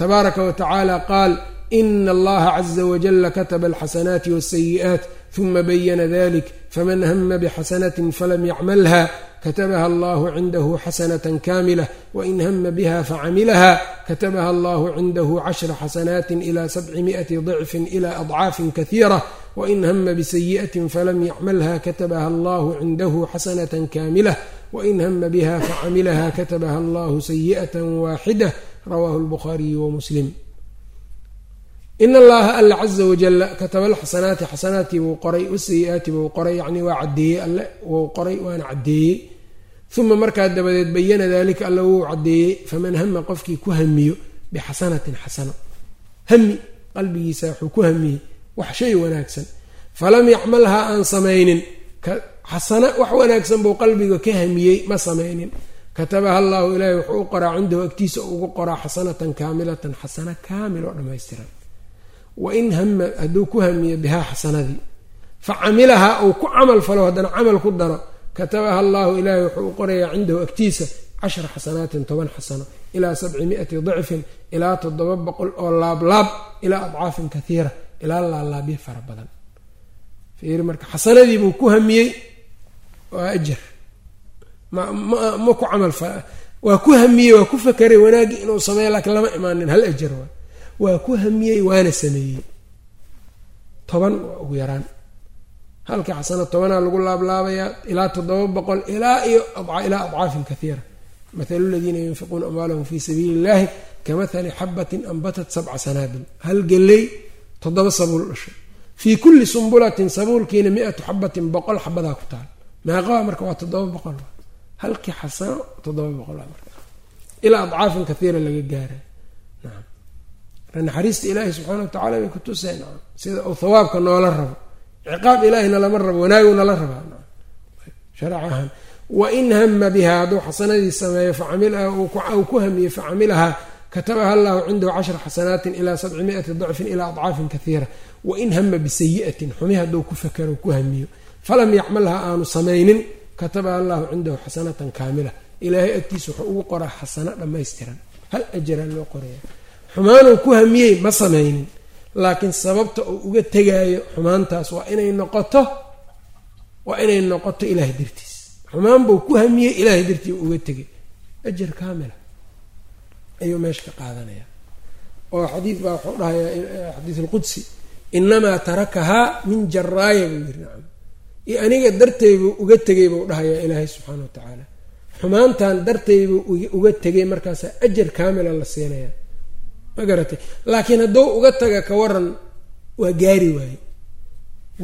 [SPEAKER 1] tabaaraka wa tacaala qaal ina allaha caza wajala kataba alxasanaati wasayi'aat huma bayana dalik faman hama bixasanatin falam yacmalha katabaha allahu cindahu xasanata kaamilah wain hama biha facamilaha katabaha allahu cindahu cashra xasanaati ila sabci dicfin ila adcaafin kahiira wain hama bisayi'atin falam yacmalha katabaha allahu cindahu xasanata kaamilah wain hama biha facamilaha katabaha allahu sayi'ata waaxida rawahu lbukhaariyu wamuslim in allaha alla caza wajala kataba alxasanaati xasanaatii buu qoray wasayi-aati buu qoray yacni waa caddeeyey alle wuu qoray waana caddeeyey uma markaa dabadeed bayana dalika alla wuu caddeeyey faman hama qofkii ku hamiyo bixasanatin xasano hami qalbigiisa wuxuu ku hamiyey wax shay wanaagsan. Falam yacmalhaa aan samaynin. Xasana wax wanaagsan buu qalbiga ka hamiyey ma samaynin. Katabaha allaahu ilaahay wuxuu u qoraa cindahu agtiisa ugu qoraa xasanatan kaamilatan xasana kaamil oo dhammaystiran. Wa in hama hadduu ku hamiyo bihaa xasanadii. Fa camilahaa uu ku camal falo haddana camal ku daro. Katabaha allaahu ilaahay wuxuu u qorayaa cindahu agtiisa cashara xasanaatin toban xasano ilaa sabci miati dicfin ilaa toddoba boqol oo laablaab ilaa adcaafin kaiira ilaa laalaabyo fara badan. Fiiri marka xasanadiibuu ku hamiyey waa ajar ma ma ku camal waa ku hamiyey waa ku fakeray wanaaggii inuu sameeyo laakiin lama imaanin hal ajar waa. Waa ku hamiyey waana sameeyey. Toban waa ugu yaraan. Halkii xasano tobanaa lagu laablaabayaa ilaa toddoba boqol ilaa iyo ilaa adcaafin kaiira mathalu ladiina yunfiquuna amwaalahum fii sabiili illahi kamahali xabatin ambatat sabca sanaabil. Hal geley toddoba sabuul dhashay. Fii kulli sumbulatin sabuulkiina mi-atu xabatin boqol xabadaa ku taal. Meeqaa marka waa toddoba boqol halkii xasano toddoba boqol ilaa adcaafin kaiira laga gaaray. Nacam marka naxariista ilaahi subxaana wa tacala bay kutuseen nacam sida uu hawaabka noola rabo ciqaab ilaahina lama rabo wanaagu nala rabaa nacam sharc ahaan wain hama bihaa hadduu xasanadii sameeyo facamilaha uu ku hamiyo facamilahaa katabaha allahu cindahu cashra xasanaatin ilaa sabci miati dacfin ilaa adcaafin kaiira wain hama bisayi'atin xumi hadduu ku fakero ku hamiyo falam yacmalha aanu samaynin katabaha allahu cindahu xasanatan kaamila ilaahay agtiisa wuxuu ugu qoraa xasano dhammaystiran hal ajaraa loo qoraya xumaanuu ku hamiyey ma samaynin laakiin sababta uu uga tegaayo xumaantaas waa inay noqoto waa inay noqoto ilaahay dartiis xumaan buu ku hamiyey ilaahay dartii uga tegay ajar kaamila ayuu meesha ka qaadanaya. Oo xadiid baa wuxuu dhahayaa xadiis alqudsi inamaa tarakahaa min jaraaya buu yiri nacam. Iyo aniga dartaybuu uga tegay buu dhahayaa ilaahay subxaana wa tacaala. Xumaantan dartaybuu uga tegay markaasaa ajar kaamila la siinaya ma garatay? Laakiin hadduu uga taga ka waran waa gaari waaye.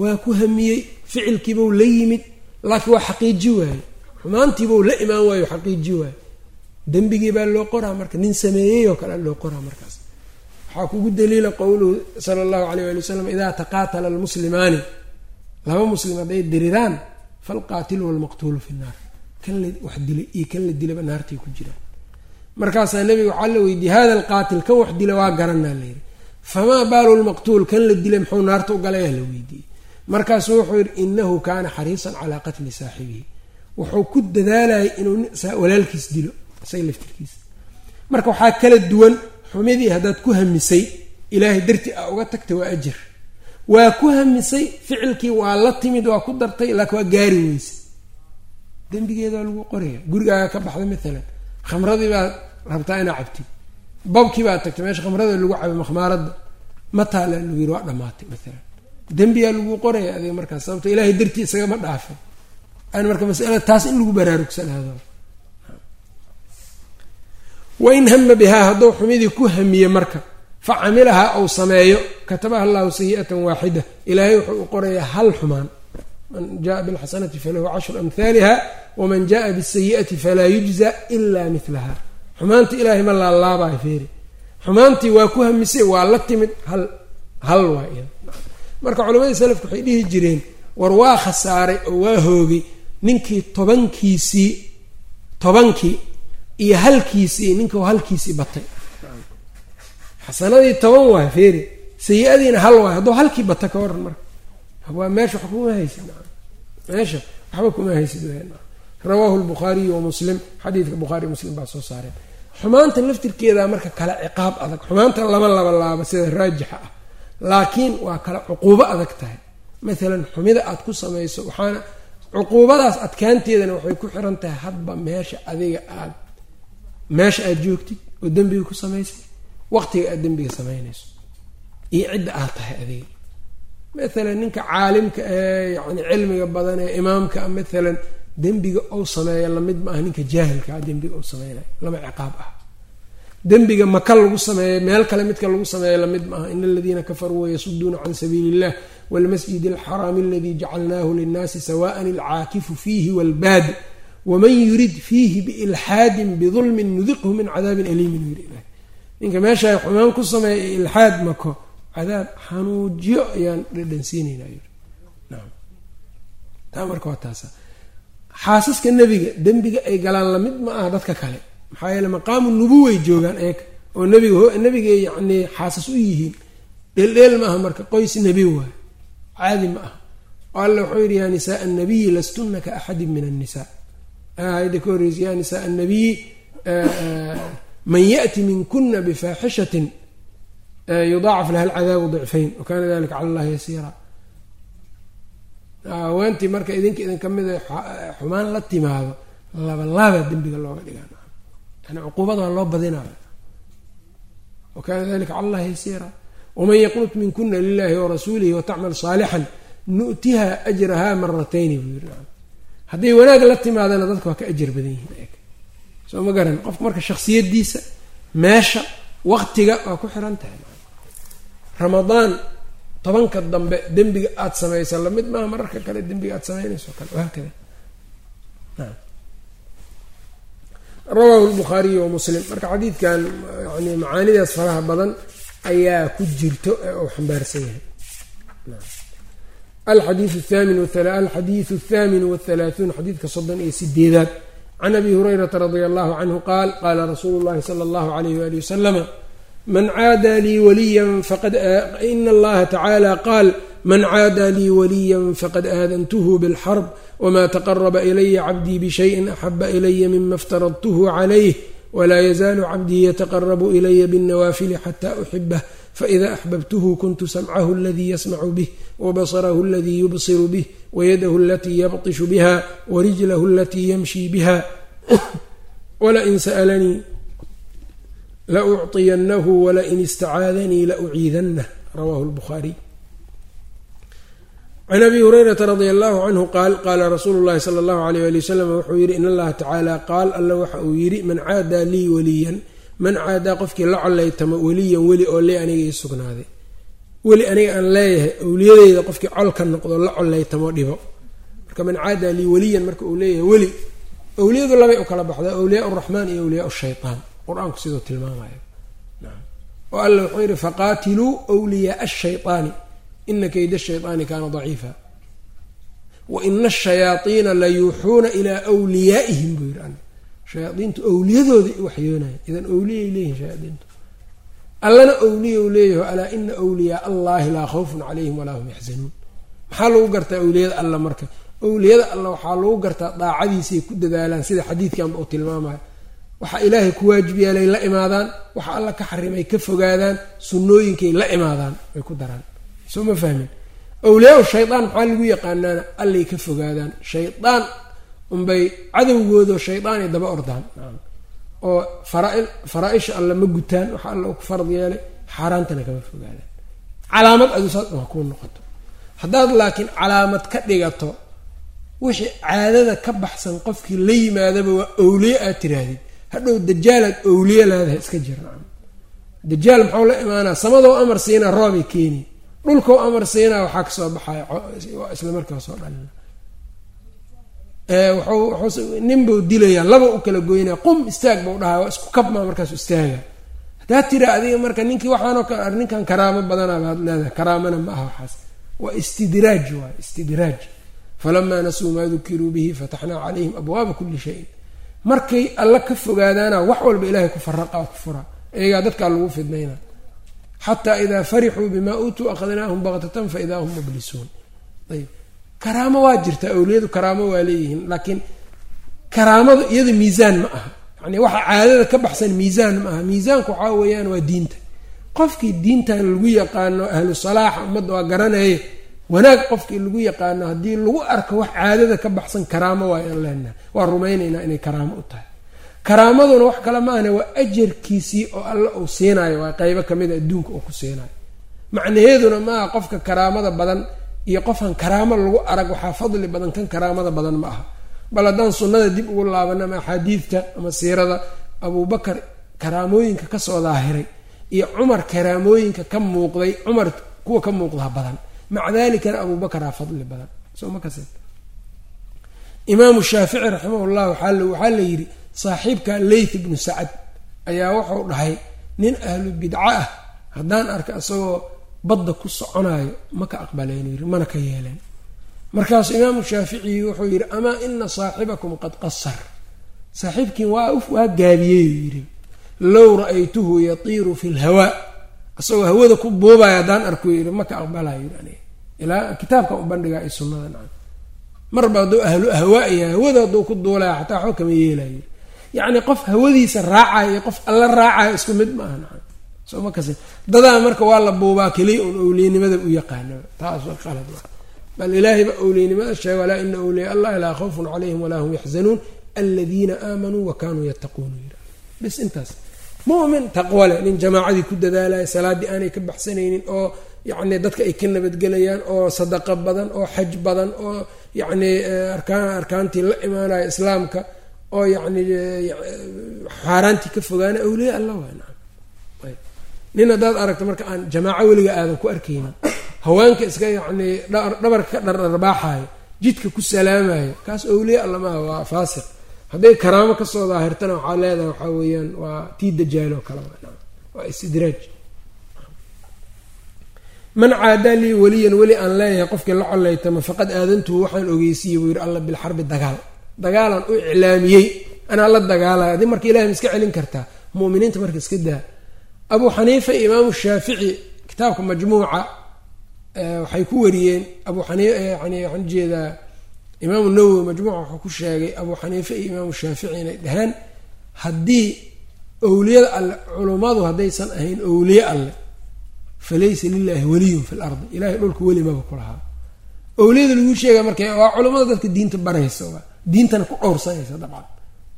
[SPEAKER 1] Waa ku hamiyey ficilkiibuu la yimid laakiin waa xaqiiji waaye. Xumaantiibuu la imaan waayo xaqiiji waaye dembigii baa loo qoraa marka nin sameeyey oo kale loo qoraa markaas. Waxaa kugu daliila qowluhu sala allahu alayh ali wasalam idaa taqaatala almuslimaani laba muslim hadday diriraan falqaatilu walmaqtuulu fi nnaar kan la wax dilay iyo kan la dilaba naartay ku jiraan markaasaa nebiga waxaa la weydiiyey hada alqaatil kan wax dila waa garanaa layidhi famaa baalu lmaqtuul kan la dilay muxuu naarta u galayaa la weydiiyey. Markaasuu wuxuu yidhi inahu kaana xariisan calaa qatli saaxibihi. Wuxuu ku dadaalayay inuu walaalkiis dilo isaga laftirkiisa. Marka waxaa kala duwan xumidii haddaad ku hamisay ilaahay darti a uga tagtay waa ajir. Waa ku hamisay ficilkii waa la timid waa ku dartay laakiin waa gaari weyse dembigeeda waa lagu qoraya. Gurigaaga ka baxday maalan khamradii baad rabtaa inaa cabtid. Babkii baad tagtay meesha khamrada lagu cabo makhmaaradda. Ma taala lagu yiri waa dhamaatay maalan dembiyaa lagu qoraya adiga markaas sababto ilaahay dartii isagama dhaafin an marka masalada taas in lagu baraarugsanaado wain hama bihaa hadduu xumidii ku hamiye marka fa camilahaa ou sameeyo katabaha allahu sayi'atan waaxida ilaahay wuxuu u qorayaa hal xumaan. Man jaءa bilxasanati falahu cashru amhaaliha waman jaءa bisayi'ati falaa yujza ila milaha xumaantii ilaahay ma laalaabayo feeri. Xumaantii waa ku hamisay waa la timid hal hal waa marka culammadii salafku waxay dhihi jireen war waa khasaaray oo waa hoogay ninkii tobankiisii tobankii iyo halkiisii ninka halkiisii batay. Xasanadii toban waay feeri sayi-adiina hal waay hadduu halkii bata ka waran marka. Waa meesha wax kuma haysid meesha waxba kuma haysid rawaahu lbukhaariyu wa muslim xadiidka bukhaari muslim baa soo saareen xumaanta laftirkeeda marka kala ciqaab adag xumaanta lama laba laaba sida raajixa ah laakiin waa kala cuquubo adag tahay. Maalan xumida aad ku samayso waxaana cuquubadaas adkaanteedana waxay ku xiran tahay hadba meesha adiga aad meesha aada joogtid oo dembiga ku samaysay waqtiga aada dembiga samaynayso. Iyo cidda aad tahay adiga. Mathalan ninka caalimka ee yani cilmiga badan ee imaamka mathalan dembiga ou sameeya la mid ma ah ninka a dembiga ou sameynayo laba ciqaab ah. Dembiga maka lagu sameeya meel kale midka lagu sameeya la mid ma aha. In aladiina kafaruu wayasuduuna can sabiili illah walmasjidi alxaraami aladii jacalnaahu linnaasi sawaan alcaakifu fiihi walbaadi waman yurid fiihi biilxaadin bidulmin nudiqhu min cadaabin aliimin yiri ilahay ninka meesha xumaan ku sameeya ilxaad mako cadaab xanuujiyo ayaan dhadhansiinayna yiri naam taa marka waa taasa xaasaska nebiga dembiga ay galaan la mid ma aha dadka kale maxaa yeele maqaamu nubuway joogaan eeg oo nebiga nebiga yacnii xaasas u yihiin dheeldheel ma aha marka qoys nebi waay caadi ma aha oo alla wuxuu yidhi yaa nisaaa annabiyi lastunna ka axadin min annisaa ayadda ka horreysa yaa nisaaa annabiyi man yaأti minkuna bifaaxishatin yudaacaf laha alcadaabu dicfayn wakana dalika cala allahi yasiira haweentii marka idinka idin ka mida xumaan la timaado laba laaba dembiga looga dhigaa yani cuquubada loo badinayo wakana dalika cala allahi yasiira waman yaqnut minkuna lilahi warasuulihi watacmal saalixan nu'tiha ajraha maratayni buu yiri hadday wanaag la timaadana dadka waa ka ajar badan yihiin soo ma garan qofka marka shaksiyadiisa meesha waqtiga waa ku xiran tahay. Ramadaan tobanka dambe dembiga aada samaysa la mid maaha mararka kale dembiga aada samaynayso kale wahaakada rawaahu lbukhaariyu wa muslim. Marka xadiidkan yani macaanidaas faraha badan ayaa ku jirto ee uu xambaarsan yahay alxadiiu athaamin wathalaathuun xadiidka soddon iyo sideedaad can abi hurayrata radia allahu canhu qaal qaala rasuulu llahi sala allahu alayh wali wasalama man caadaa lii waliyan faina allaha tacaala qaal man caadaa lii waliyan faqad aadantuhu bilxarb wma taqaraba ilaya cabdii bishayin axaba ilaya mima iftaradtuhu calayh wlaa yazaalu cabdii yataqarabu ilaya bاnnawaafili xata uxibah faida axbabtuhu kuntu samcahu aladii yasmacu bih wabasarahu aladii yubsiru bih wayadahu alatii yabطishu biha warijlahu alatii yamshi biha walain sa'lanii laucطiyanahu walain istacaadanii lauciidanah rawahu lbukhaariy can abi hurayrata radia allahu canhu qaal qaala rasuulu llahi sala allahu alayh ali wasalam wuxuu yidhi in allaha tacaala qaal alla waxa uu yidhi man caadaa lii waliyan man caadaa qofkii la collaytamo weliyan weli oo lee aniga ii sugnaaday. Weli aniga aan leeyahay awliyadeyda qofkii colka noqdo la collaytamo dhibo. Marka man caadaa lii weliyan marka uu leeyahay weli awliyadu labay u kala baxdaa awliyaa raxmaan iyo awliyaa shaytaan qur'aanku siduu tilmaamayo oo alla wuxuu yidhi faqaatiluu wliyaaa ashayطaani ina kayda shayطaani kaana daciifa. Wa ina ashayaaiina la yuuxuuna ilaa wliyaa'ihim buu yidhi awliyadooda i waxyoonaya idan awliyay leeyihiin shayaaiintu allana awliya u leeyaho alaa ina wliyaa allahi laa khawfun calayhim walaa hum yaxzanuun maxaa lagu gartaa awliyada alla marka? Awliyada alla waxaa lagu gartaa daacadiisay ku dadaalaan sida xadiidkanba uu tilmaamayo waxa ilaahay ku waajib yeelay la imaadaan waxa alla ka xarimay ka fogaadaan sunnooyinkay la imaadaan way ku daraan. Soo ma fahmin? Awliyaa shaydaan maxaa lagu yaqaanaana? Allay ka fogaadaan. Shaydaan unbay cadowgoodo shaydaanay daba ordaan. Oo faraa-isha alla ma gutaan waxa alla ku fard yeelay xaaraantana kama fogaadaan. Calaamad adusaas waa kuu noqoto. Haddaad laakiin calaamad ka dhigato wixii caadada ka baxsan qofkii la yimaadaba waa awliye aad tiraahdid hadhow dajaalaad awliye laadaha iska jira. Dajaal maxau la imaanaa samadoo amar siinaa roobay keeni dhulkau amar siinaa waxaa ka soo baxaya isla markaa soo dhalina ninbuu dilayaa laba u kala goynaya qum istaag bau dhahaa waa isku kabmaa markaasu istaaga. Haddaa tira adiga marka ninkii waxaanoo ninkan karaamo badanaa baad leedahay karaamana ma aha waxaas. Waa istidraaj waay istidraaj. Falamaa nasuu maa dukiruu bihi fataxnaa calayhim abwaaba kuli shayin markay alla ka fogaadaana wax walba ilaahay ku faraqa ku fura. Iyagaa dadkaa lagu fidnayna. Xataa idaa farixuu bimaa uutuu akhadnaahum baktatan faidaa hum mublisuun ayb karaamo waa jirtaa awliyadu karaamo waa leeyihiin laakiin karaamadu iyada miisaan ma aha. Yani waxa caadada ka baxsan miisaan ma aha. Miisaanku waxaa weeyaan waa diinta. Qofkii diintan lagu yaqaano ahlu salaaxa ummadda waa garanaye wanaag qofkii lagu yaqaano haddii lagu arko wax caadada ka baxsan karaamo waa aan leenahay waa rumaynaynaa inay karaamo u tahay. Karaamaduna wax kale maahne waa ajarkiisii oo alle uu siinayo waa qeybo ka mid a adduunka uu ku siinayo macnaheeduna maaha qofka karaamada badan iyo qofkan karaamo lagu arag waxaa fadli badan kan karaamada badan ma aha. Bal haddaan sunnada dib ugu laabana ama axaadiidta ama siirada abuubakar karaamooyinka ka soo daahiray iyo cumar karaamooyinka ka muuqday cumar kuwa ka muuqdaa badan. Maca dalikana abuubakaraa fadli badan. Imaamu shaafici raximahullah waxaa la yidhi saaxiibka leyth ibnu sacad ayaa wuxuu dhahay nin ahlu bidco ah haddaan arka isagoo badda ku soconayo ma ka aqbaleen yiri mana ka yeeleen. Markaasu imaamu shaafici wuxuu yidhi amaa ina saaxibakum qad qasar. Saaxiibkiin waa waa gaabiyey yidhi low ra'aytuhu yatiiru fi lhawaa isagoo hawada ku buubaya haddaan arku yidhi ma ka aqbalayo yidhi aniga. Ilaa kitaabkan u bandhigaa iyo sunnada nacan marba hadduu ahlu ahwaa yahay hawada hadduu ku duulaya xataa waxba kama yeelayo yacni qof hawadiisa raacayo iyo qof alla raacayo isku mid maaha nacan soma dadaa marka waa la buubaa keliya un owliyanimada u yaqaano. Taas waa qalad bal ilaahay ba owliyanimada sheega walaa ina awliya allahi laa khawfun calayhim walaa hum yaxzanuun aladiina aamanuu wa kaanuu yattaquun. Bis intaas. Mumin taqwa leh nin jamaacadii ku dadaalaya salaaddii aanay ka baxsanaynin oo yacni dadka ay ka nabadgelayaan oo sadaqa badan oo xaj badan oo yacni arkaan arkaantii la imaanaya islaamka oo yacni xaaraantii ka fogaana awliya allah waa naam nin haddaad aragto marka aan jamaaco weliga aadan ku arkaynin haweenka iska yacni dhabarka ka dhardharbaaxayo jidka ku salaamayo kaas awliya alla maaha waa faasiq. Hadday karaamo ka soo daahirtana waxaa leedahay waxaa weeyaan waa tii dajaaloo kale waa istidraaj. Man caadaa lii weliyan weli aan leeyahay qofkii la collaytama faqad aadantuhu waxaan ogeysiiyey buu yidhi alla bilxarbi dagaal. Dagaalaan u iclaamiyey anaa la dagaalaya haddii marka ilahay ma iska celin kartaa mu'miniinta marka iska daa abuu xaniifa iyo imaamu shaafici kitaabka majmuuca waxay ku wariyeen abuu xanii yani waxaan u jeedaa imaamu nawowi majmuuca wuxuu ku sheegay abuu xaniife iyo imaamu shaafici inay dhaheen haddii owliyada alle culummadu haddaysan ahayn owliye alle fa laysa lilaahi weliyun fi lardi ilahay dhulka weli maba ku lahaa. Owliyada lagu sheega marka waa culummada dadka diinta baraysa diintana ku dhowrsanaysa dabcan.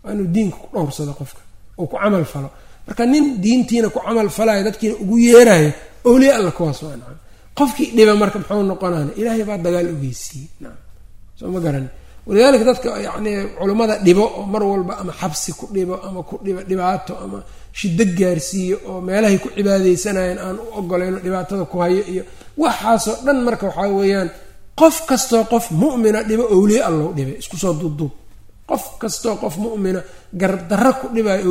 [SPEAKER 1] Waa inuu diinka ku dhowrsado qofka oo ku camal falo marka nin diintiina ku camal falayo dadkiina ugu yeerayo owliye alle kuwaas waa nacam. Qofkii dhiba marka muxuu noqonana ilaahay baa dagaal ogeysiiyey nacam. Soo ma garan walidaalika dadka yacni culummada dhibo oo mar walba ama xabsi ku dhibo ama ku dhibo dhibaato ama shido gaarsiiyo oo meelahay ku cibaadeysanayeen aan u ogolayno dhibaatada ku hayo iyo waxaasoo dhan marka waxaa weeyaan qof kastoo qof mu'mina dhibo owliye allow dhibay isku soo duubduub qof kastoo qof mu'mina gardarro ku dhibayo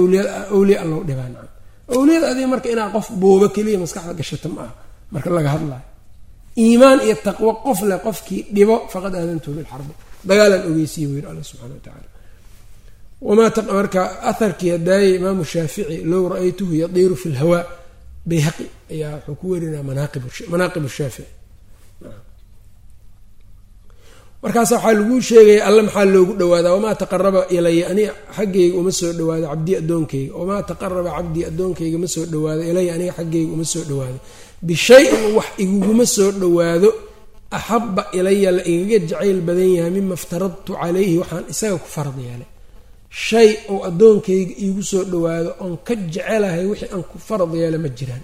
[SPEAKER 1] owliye allow dhibaa nacam owliyada adiga marka inaa qof boobo keliya maskaxda gashata ma aha. Marka laga hadlayo. Iimaan iyo taqwo qof leh qofkii dhibo faqad aadantuhu bilxarbi dagaalaan ogeysiiya yidhi alla subxana wa tacaala wamaa marka aharkii hadaayay imaamu shaafici low ra'aytuhu yadiiru fi lhawaa bayhaqi ayaa wuxuu ku werinaya manaaqib shaafici markaasa waxaa laguu sheegaya alle maxaa loogu dhawaadaa wamaa taqaraba ilaya aniga xaggayga uma soo dhawaado cabdii addoonkayga. Wamaa taqaraba cabdii addoonkayga ma soo dhawaado ilaya aniga xaggayga uma soo dhawaado bishay-in wax iguguma soo dhawaado axabba ilaya la igaga jacayl badan yahay mima iftaradtu calayhi. Waxaan isaga ku farad yeelay. Shay oo addoonkayga iigu soo dhawaado oon ka jecelahay wixii aan ku farad yeela ma jiraan.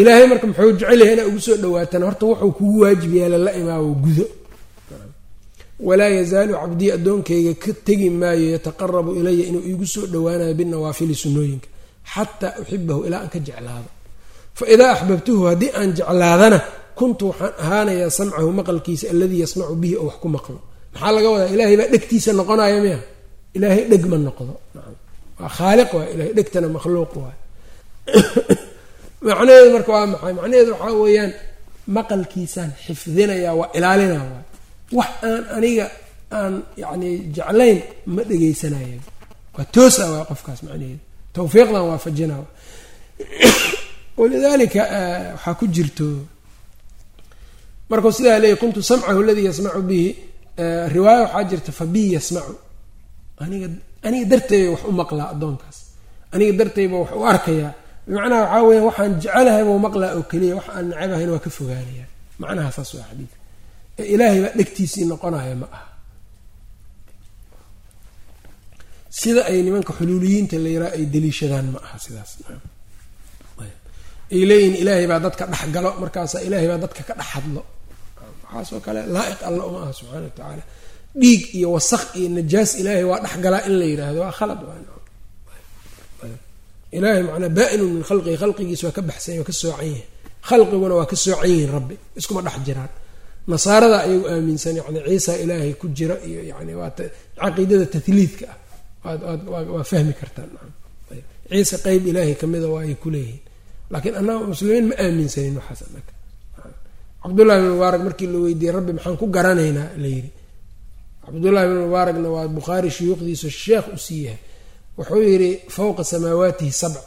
[SPEAKER 1] Ilaahay marka muxuu jecel yahay inaa ugu soo dhawaatana horta wuxuu kugu waajib yeela la imaawo gudo walaa yazaalu cabdii addoonkayga ka tegi maayo yataqarabu ilaya inuu iigu soo dhawaanayo binawaafili sunnooyinka xataa uxibahu ilaa aan ka jeclaado. Fa idaa axbabtuhu haddii aan jeclaadana kuntu waxaan ahaanayaa samcahu maqalkiisa aladii yasmacu bihi oo wax ku maqlo. Maxaa laga wadaa? Ilaahay baa dhegtiisa noqonaya miya? Ilaahay dheg ma noqdo. Waa khaaliq waay. Ilahay dhegtana makhluuq waay. Macnaheedu marka waa maxay? Macnaheedu waxaa weeyaan maqalkiisaan xifdinayaa waa ilaalinaa waay wax aan aniga aan yacni jeclayn ma dhegaysanaya waa toosa waa qofkaas macnaheedu. Tawfiiqdan waafajina walidaalika waxaa ku jirto markuu sidaa leeyay kuntu samcahu aladii yasmacu bihi. Riwaaya waxaa jirta fabii yasmacu aniga aniga dartayba wax u maqlaa addoonkaas. Aniga dartayba wax u arkayaa. Bimacnaha waxaa weya waxaan jecelahaybau maqlaa oo keliya wax aan nacabahayn waa ka fogaanaya. Macnaha waa xadiidka ee ilaahay baa dhegtiisii noqonaya ma aha. Sida ay nimanka xuluuliyiinta la yaraa ay daliishadaan ma aha sidaas. Ay leeyihiin ilaahay baa dadka dhex galo markaasaa ilaahay baa dadka ka dhex hadlo. Waxaasoo kale laa-iq alla uma aha subxaana wa tacaala dhiig iyo wasaq iyo najaas ilaahay waa dhex galaa in la yidhaahdo waa khalad ilaahay macnaa baa-inun min khalqihi khalqigiisa waa ka baxsanya waa ka soocan yahay khalqiguna waa ka soocan yihiin rabbi. Iskuma dhex jiraan nasaarada ayagu aaminsan yani ciisa ilaahay ku jira iyo yani waa caqiidada tahliidka ah. Waa fahmi kartaan ciise qeyb ilaahay kamida waa ay kuleeyihiin laakiin annaga muslimiin ma aaminsanin waxaas anaga cabdullahi bin mubaarak markii la weydiiyey rabbi maxaan ku garanaynaa? la yidhi. Cabdullahi bin mubaarakna waa bukhaari shuyuukhdiisa sheekh u yahay. Wuxuu yidhi fowqa samaawaatihi sabc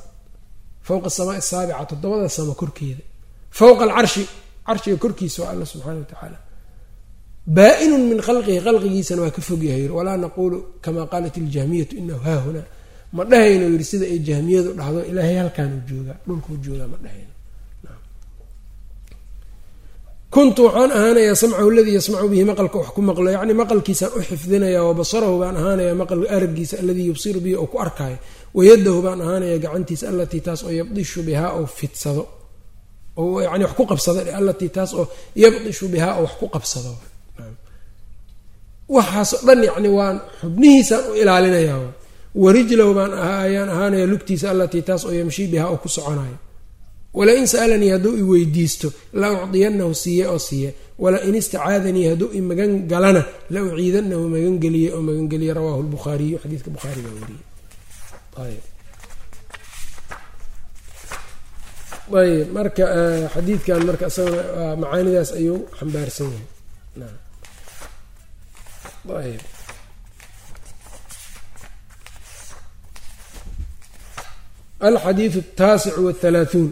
[SPEAKER 1] fowqa samaai saabica toddobada samo korkeeda. Fowqa alcarshi carshiga korkiisa waa alla subxaana wa tacaala baa-inun min khalqihi khalqigiisana waa ka fogyahay yiri walaa naquulu kamaa qaalat iljahmiyatu inahu haahunaa ma dhahayno yidhi sida ay jahmiyadu dhahdo ilaahay halkaanuu joogaa dhulkuu joogaa ma dhahayno. Kuntu waxaan ahaanayaa samcahu aladii yasmacu bihi maqalka wax ku maqlo yacni maqalkiisaan u xifdinaya wa basarahu baan ahaanayaa maqal araggiisa aladii yubsiru bihi oo ku arkaayo wayadahu baan ahaanayaa gacantiisa allatii taas oo yabdishu bihaa oo fidsado oo yani wax ku qabsado allatii taas oo yabdishu bihaa oo wax ku qabsado. Waxaasoo dhan yacni waan xubnihiisaan u ilaalinayaa. Warijlahu baan ayaan ahaanayaa lugtiisa allatii taas oo yamshii bihaa oo ku soconayo wala-in sa'alanii hadduu i weydiisto la ucdiyanahu siiye oo siiye wala-in istacaadanii hadduu i magan galana la uciidanahu magangeliye oo magangeliye rawaahu lbukhaariyu xadiidka bukhaari baa wariyey ayb marka xadiidkan marka isaguna macaanidaas ayuu xambaarsan yahay ayb alxadiidu ataasicu wاthalaathuun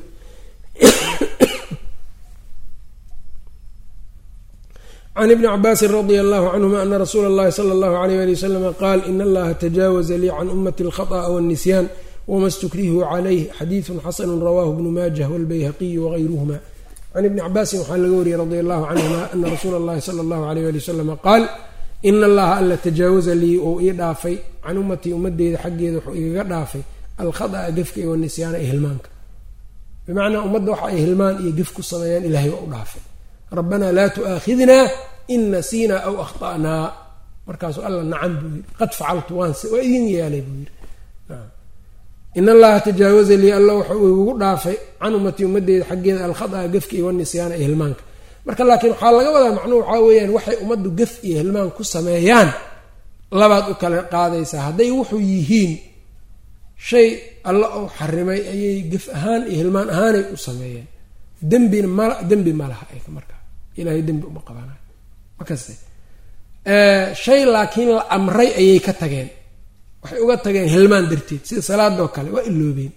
[SPEAKER 1] can ibni cabaasin radia allahu canhuma ana rasuula اllahi sala اllahu alayh ali waslama qaal in allaha tajaawaza lii can ummati اlkhaطأa wاlnisyaan wma stukrihuu calayh xadiidun xasanu rawaahu bnu maajah walbayhaqiyu wagayruhuma can ibni cabaasin waxaa laga wariyey radi allahu canhuma ana rasuula اllahi sala اllahu alayh ali waslama qaal ina allaha alla tajaawaza lii uu ii dhaafay can ummatii ummadeyda xaggeeda wuxuu igaga dhaafay alkhada'a gefka iyo wanisyaana iyo hilmaanka bimacnaa ummadda waxa ay hilmaan iyo gef ku sameeyaan ilahay waa u dhaafay rabbanaa laa tu'aakhidnaa in nasiinaa aw akhta'naa markaasuu alla nacan buu yidhi qad facaltu waanse waa idin yeelay buu yidhi in allaha tajaawaza lii alla waxa uu igugu dhaafay can ummatii ummadeyda xaggeeda alkhada'a gefka iyo wanisyaana iyo hilmaanka. Marka laakiin waxaa laga wadaa macnuhu waxaa weeyaan waxay ummaddu gef iyo hilmaan ku sameeyaan. Labaad u kala qaadaysaa hadday wuxuu yihiin shay alla ou xarimay ayay gef ahaan iyo hilmaan ahaanay u sameeyeen. Dembina mal dembi ma laha ayka markaa ilaahay dembi uma qabanayo makaste shay laakiin la amray ayay ka tageen waxay uga tageen hilmaan darteed sida salaadoo kale waa iloobeen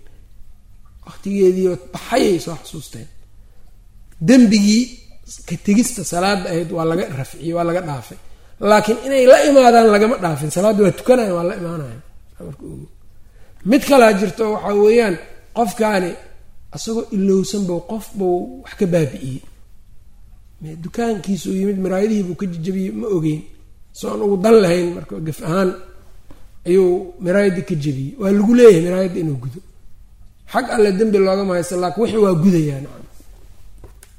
[SPEAKER 1] waqtigeediio baxayay soo xasuusteen. Dembigii ka tegista salaada ahayd waa laga rafciyey waa laga dhaafay. Laakiin inay la imaadaan lagama dhaafin. Salaadda waa tukanayan waa la imaanayan. Mid kalaa jirto waxaa weeyaan qofkaani asagoo ilowsan bou qof buu wax ka baabi'iyey. Dukaankiisuu yimid maraayadihii buu ka jejabiyey ma ogeyn. Soo aan ugu dan lahayn marka gaf ahaan ayuu miraayadii ka jebiyey waa lagu leeyahay miraayadda inuu gudo. Xag alle dembi loogama haysta laakiin wixii waa gudayaa nacam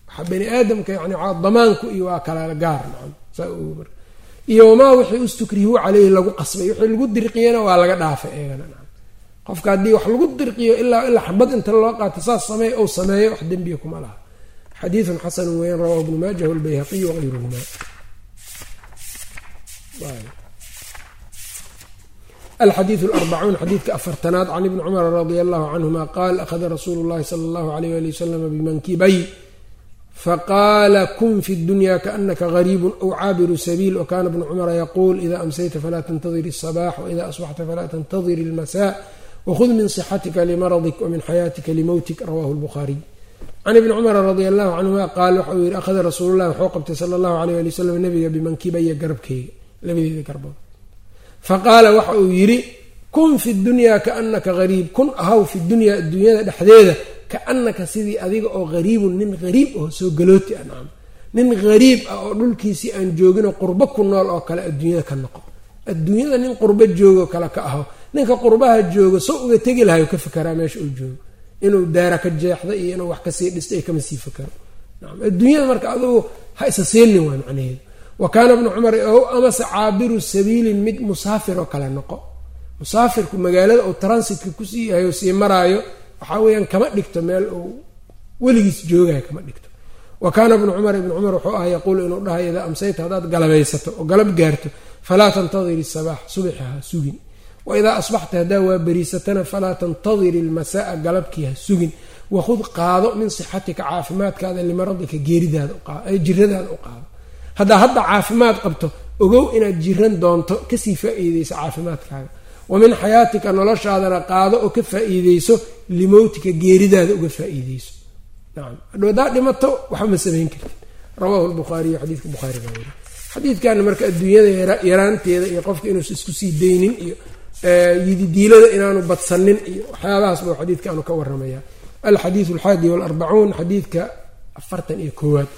[SPEAKER 1] waxaa bani aadamka yani damaanku iyo waa kala gaar nacam saa mar iyo wamaa wixii ustukrihuu caleyhi lagu qasbay wixii lagu dirqiyana waa laga dhaafay eegana nacam. Qofka haddii wax lagu dirqiyo ilaa ilaa xabad inta loo qaato saas sameey ou sameeyo wax dembiya kuma laha. Xadiidun xasanu weyan rawaahu ibnu maajah walbayhaqiy wagayruhuma alxadiidu alarbacuun xadiidka afartanaad can ibni cumara radia allahu canhuma qaal akhada rasuulu llahi sala allahu alayh ali wasalama bimankibay faqaala kun fi dunya kaanaka gariibun aw caabiru sabiil wakana bnu cumara yaquul ida amsayta falaa tantadir asabax waida asbaxta falaa tantadir almasaa wahud min sixatika limaradik wamin xayaatika limowtik rawahu lbukhaariy can ibni cumara radia allahu canhuma qaal waxa uu yihi akhada rasuulu llahi waxuu qabtay sala allahu alayh ali wasalam nabiga bimankibaya garabkayga labadeeda garbood faqaala waxa uu yidhi kun fi dunya kaanaka gariib kun ahaw fi dunya adduunyada dhexdeeda kaanaka sidii adiga oo gariibun nin gariib oo soo galooti ah nacam nin gariib ah oo dhulkiisii aan jooginoo qurbo ku nool oo kale adduunyada ka noqo. Adduunyada nin qurbo joogoo kale ka aho. Ninka qurbaha joogo soo uga tegi lahayo ka fakaraa meesha uu joogo. Inuu daara ka jeexda iyo inuu wax ka sii dhista iyo kama sii fakaro nacam adduunyada marka adugu ha isa siinin waa macnaheedu wa kaana bnu cumar ow amase caabiru sabiilin mid musaafir oo kale noqo. Musaafirku magaalada uu transitka ku sii yahay oo sii maraayo waxaa weeyaan kama dhigto meel uu weligiis joogayo kama dhigto. Wa kaana ibnu cumar ibnu cumar wuxuu ahaa yaquulu inuu dhahay idaa amsayta haddaad galabaysato oo galab gaarto falaa tantadiri sabaax subaxa ha sugin. Wa idaa asbaxta haddaa waa beriisatana falaa tantadiri ilmasaaa galabkii ha sugin. Wakhud qaado min sixatika caafimaadkaada limaradika geeridaada jiradaada u qaado haddaa hadda caafimaad qabto ogow inaad jiran doonto ka sii faa-iideyso caafimaadkaaga. Wa min xayaatika noloshaadana qaado oo ka faa-iideyso limowtika geeridaada uga faa-iideyso. Nacam hadhow haddaa dhimato waxba ma samayn kartid. Rawaahu lbukhaariyu xadiidka bukhaari baa weri xadiidkana marka adduunyada yaraanteeda iyo qofka inuusa isku sii daynin iyo yididiilada inaanu badsanin iyo waxyaabahaas buu xadiidkaanu ka waramaya alxadiidu alxaadi walarbacuun xadiidka afartan iyo koowaad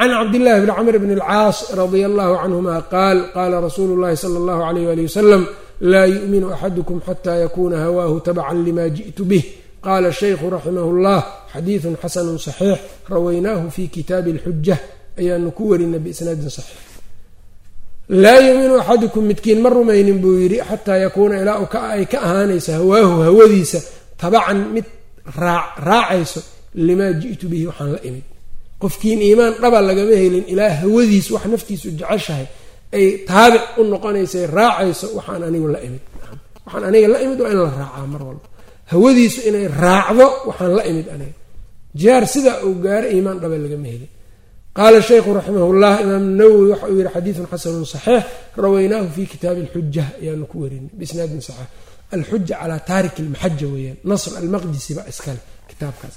[SPEAKER 1] can cabdillahi bni camr bni alcaas radia allahu canhuma qaal qaala rasuulu llahi sala allahu alayh wali wasalam laa yu'minu axadukum xata yakuna hawaahu tabcan lima ji'tu bih qala shaykhu raximah llah xadiidun xasanu saxiix rawaynaahu fi kitaabi alxuja ayaanu ku warinay biisnaadin saxiix laa yuminu axadukum midkiin ma rumaynin buu yidhi xataa yakuuna ilaa ay ka ahaanayso hawaahu hawadiisa tabacan mid raacayso limaa ji'tu bihi waxaan qofkiin iimaan dhaba lagama helin ilaa hawadiis wax naftiisu jeceshahay ay taabic u noqonaysay raacayso waxaan anigu la imid. Waxaan aniga la imid waa in la raacaa mar walba. Hawadiisu inay raacdo waxaan la imid aniga. Jihaar sidaa uu gaaro iimaan dhaba lagama helin. Qaala shaykhu raximah llah imaam nawowi waxa uu yihi xadiidun xasanun saxiix rawaynaahu fi kitaabi alxuja ayaanu ku warinay biisnaadin saxiix. Alxuja calaa taariki lmaxaja weeyaan nasr almaqdisi ba iskale kitaabkaas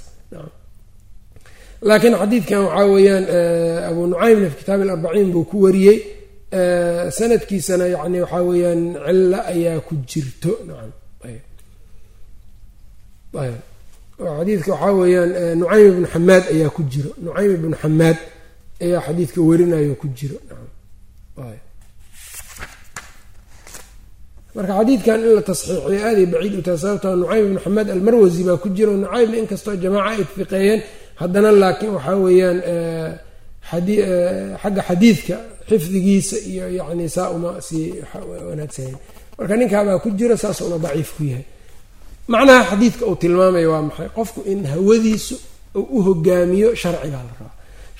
[SPEAKER 1] laakiin xadiidkan waxaa weeyaan abu nucaymna fi kitaabi alarbaciin buu ku wariyey sanadkiisana yani waxaa weeyaan cilo ayaa ku jirto. Xadiidka waxaa weeyaan nucaym ibnu xamaad ayaa ku jiro. Nucaym ibnu xamaad ayaa xadiidka werinayo ku jiro. Marka xadiidkan in la tasxiixiyo aaday baciid u tahay sababtoo nucaym ibnu xamaad almarwasi baa ku jiro. Nucaymna inkastoo jamaaca ay fiqeeyeen haddana laakiin waxaa weeyaan xagga xadiidka xifdigiisa iyo yani saa uma sii wanaagsaneen marka ninkaabaa ku jiro saasuna daciif ku yahay. Macnaha xadiidka uu tilmaamaya waa maxay? Qofku in hawadiisu uu u hogaamiyo sharcigaa la rabaa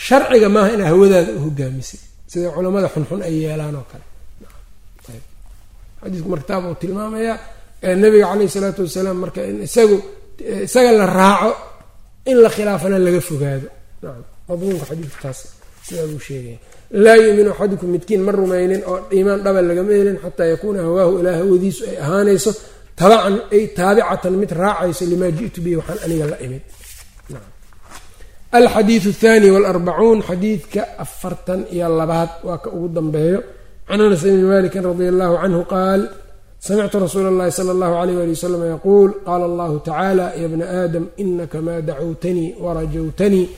[SPEAKER 1] sharciga maaha inaa hawadaada u hogaamisay sida culamada xunxun ay yeelaan oo kale. Xadiisku markitaab uu tilmaamayaa nabiga caleyhi isalaatu wasalaam marka in isagu isaga la raaco in la khilaafana laga fogaado. Madmuunka xadiidku taas sidaa buu sheegaya laa yuuminu axadukum midkiin ma rumaynin oo iimaan dhaba lagama helin xataa yakuuna hawaahu ilaa hawadiisu ay ahaanayso tabacan ay taabicatan mid raacayso limaa ji'tu bihi waxaan aniga la imid. Alxadiidu athani walarbacuun xadiidka afartan iyo labaad waa ka ugu dambeeyo. Can anas bni maliki radi allahu canhu qaal samictu rasuula اllahi sala allahu alayh ali wasalam yaquul qaala allahu tacaala ya bna aadam inaka ma dacwtanii warajawtanii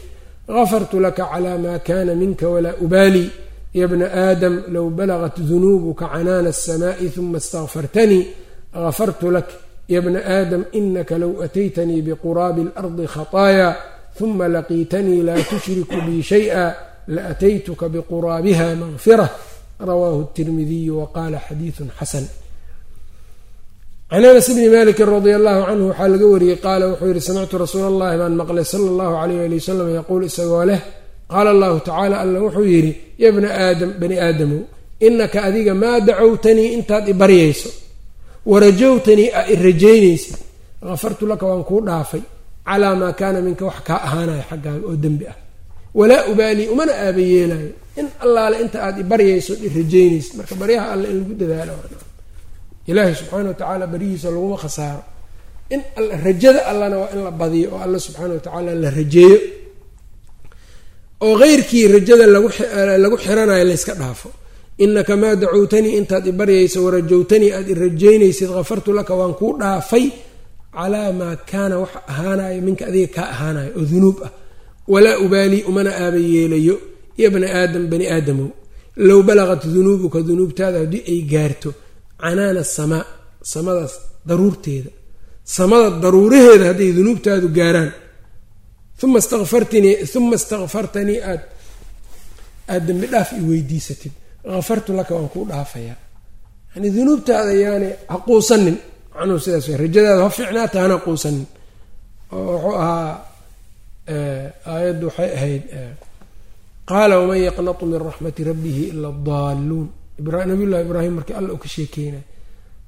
[SPEAKER 1] gafartu laka cla ma kana minka walaa ubaali ya bna aadam low balagat dunuubuka canaana الsamaءi ثuma اstagfartanii gafartu lak ya bna aadam inaka low ataytanii bquraabi اlardi khaطaaya ثuma laqiitanii laa tushriku bii shayئa laataytuka bquraabiha mغfirة rawaahu الtirmidiyu waqaala xadiiثu xasan can anas bni maliki radi allahu canhu waxaa laga wariyey qaala wuxuu yihi samictu rasuula allahi baan maqlay sala allahu alayh ali wasalam yaquul isagoo leh qaala allahu tacala alla wuxuu yidhi ya bna aadam bani aadamow inaka adiga maa dacowtanii intaad i baryayso warajowtanii aa i rajaynaysid hafartu laka waan kuu dhaafay calaa maa kaana minka wax kaa ahaanaya xaggaaga oo dembi ah walaa ubaalii umana aaba yeelayo in allaale inta aad i baryayso i rajaynaysid marka baryaha alle in lagu dadaalo ilaahay subxaana watacaala baryihiisa laguma khasaaro. In rajada allana waa in la badiyo oo alla subxaana watacaala la rajeeyo oo keyrkii rajada lagu xiranayo layska dhaafo. Inaka maa dacowtanii intaad i baryayso warajowtanii aada i rajaynaysid hafartu laka waan kuu dhaafay calaa maa kaana wax ahaanayo minka adiga kaa ahaanayo oo dunuub ah. Walaa ubaalii umana aaba yeelayo ya bna aadam bani aadamow. Low balagat dunuubuka dunuubtaada haddii ay gaarto canaana asamaa samadaas daruurteeda. Samada daruuraheeda hadday dunuubtaadu gaaraan. Uma stakfartinii uma istakfartanii aad aada dembi dhaaf i weydiisatid. Hafartu laka waan kuu dhaafayaa yani dunuubtaada yaani ha quusanin. Macnuhu sidaas rajadaada ha fiicnaata hana quusanin. Oo wuxuu ahaa aayaddu waxay ahayd qaala waman yaqnatu min raxmati rabbihi ila adaaluun nabiyullahi ibraahim markii alla u ka sheekeynay.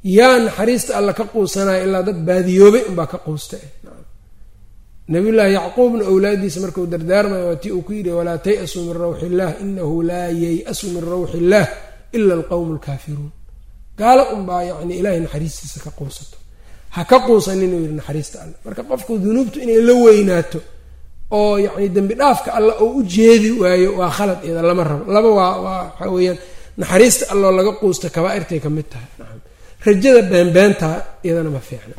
[SPEAKER 1] Yaa naxariista alla ka quusanaya ilaa dad baadiyoobay unbaa ka quusta nabiyullaahi yacquubna owlaadiisa markuu dardaarmaya waa tii uu ku yidhi walaa tay-asuu min rawxi illah inahu laa yay-asu min rawxi illaah ila alqowmu alkaafiruun. Gaalo unbaa yacni ilaahay naxariistiisa ka quusato. Ha ka quusan inuu yidhi naxariista alle marka qofku dunuubtu inay la weynaato oo yacni dembi dhaafka alla oo u jeedi waayo waa khalad iyada lama rabo. Laba waa waa waxaa weeyaan naxariista alloo laga quusta kabaa-irtay ka mid tahay. Rajada beenbeentaa iyadana ma fiicna.